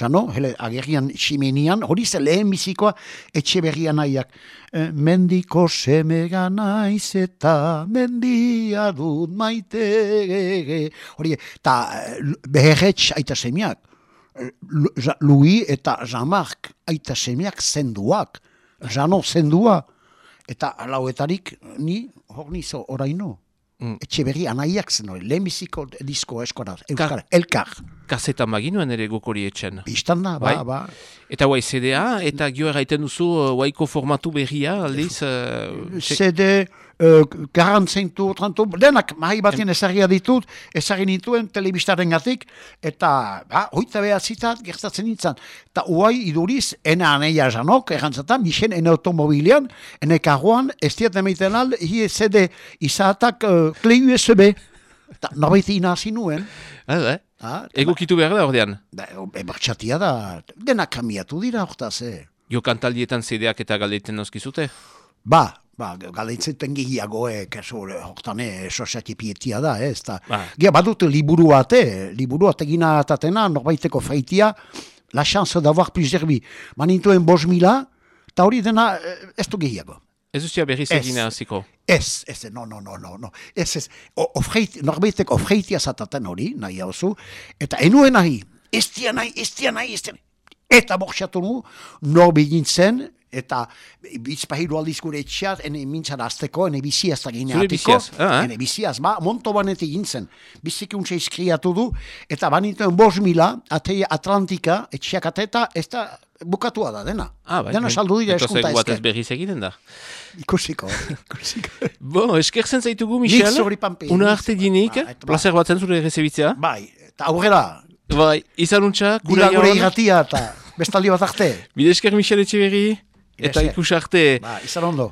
Speaker 2: jano, hele, agerian ximenian, hori ze lehemizikoa etxeberria nahiak. E, mendiko semega naiz eta mendia dut maite. Hori, eta beherretx aita semiak. Ja- Louis eta Jean-Marc aita semiak zenduak. Jano zendua. Eta lauetarik ni hor nizo oraino.
Speaker 1: Mm.
Speaker 2: Etxe berri anaiak zen lehenbiziko disko eskora, euskara, elkar.
Speaker 1: Kasetan baginuen ere guk hori etxen.
Speaker 2: Bistan da, ba,
Speaker 1: Bai.
Speaker 2: ba.
Speaker 1: Eta guai CD-a, eta gio erraiten duzu uh, guaiko formatu berria, aldiz... Uh, se-
Speaker 2: CD, uh, 45 tu, 30 tu, denak mahi batien ezagia ditut, ezagin nituen telebistaren gatik, eta, ba, hoita behatzitat gertatzen nintzen. Eta uai iduriz, ena aneia janok, errantzatan, mixen ene automobilian, ene karroan, ez diat emeiten alde, hi CD izatak uh, klei USB. Eta norbaiti inazi nuen,
Speaker 1: Ah, eh?
Speaker 2: Ah,
Speaker 1: Egokitu behar da ordean.
Speaker 2: da, e, martxatia da, denak kamiatu dira hortaz, eh.
Speaker 1: Jo kantaldietan CD-ak eta galdeiten nozkizute.
Speaker 2: Ba, ba, galaitzeten gehiago, eh, kaso, hortan, sosati pietia da, eh, ez da.
Speaker 1: Ba.
Speaker 2: Gea, badut liburu bat, eh, liburu bat egina atatena, norbaiteko freitia, la chance d'avoir plus derbi. Manintuen bos mila, eta hori dena, ez du gehiago.
Speaker 1: Ez duzia berriz
Speaker 2: Ez.
Speaker 1: egina hasiko.
Speaker 2: Ez, ez, no, no, no, no, no. Ez, ez, ofreit, norbaitek ofreitia zataten hori, nahi hauzu, eta enuen nahi, ez dia nahi, ez dia nahi, ez dia nahi. Eta borxatu nu, norbi gintzen, eta bizpahiru aldiz gure etxeat, ene mintzan azteko, ene biziaz da gine atiko.
Speaker 1: ah, eh?
Speaker 2: Ene biziaz, ba, monto banetik gintzen. Biziki untxe izkriatu du, eta banituen bos mila, ateia Atlantika, etxeak ateta, ez da bukatua da, dena.
Speaker 1: Ah, bai.
Speaker 2: Dena saldu dira
Speaker 1: Eta
Speaker 2: eskunta ezke.
Speaker 1: berriz egiten da.
Speaker 2: Ikusiko, ikusiko.
Speaker 1: Bo, eskertzen zaitugu, Michel. Una arte
Speaker 2: zuri-
Speaker 1: dinik,
Speaker 2: eta ba.
Speaker 1: placer bat zure rezebitzea.
Speaker 2: Bai, eta aurrera,
Speaker 1: Bai, izan untxa,
Speaker 2: gura gure
Speaker 1: hon.
Speaker 2: irratia eta bestaldi bat arte.
Speaker 1: Bide esker Michel Etxeberri, eta ikus arte.
Speaker 2: Ba, izan ondo.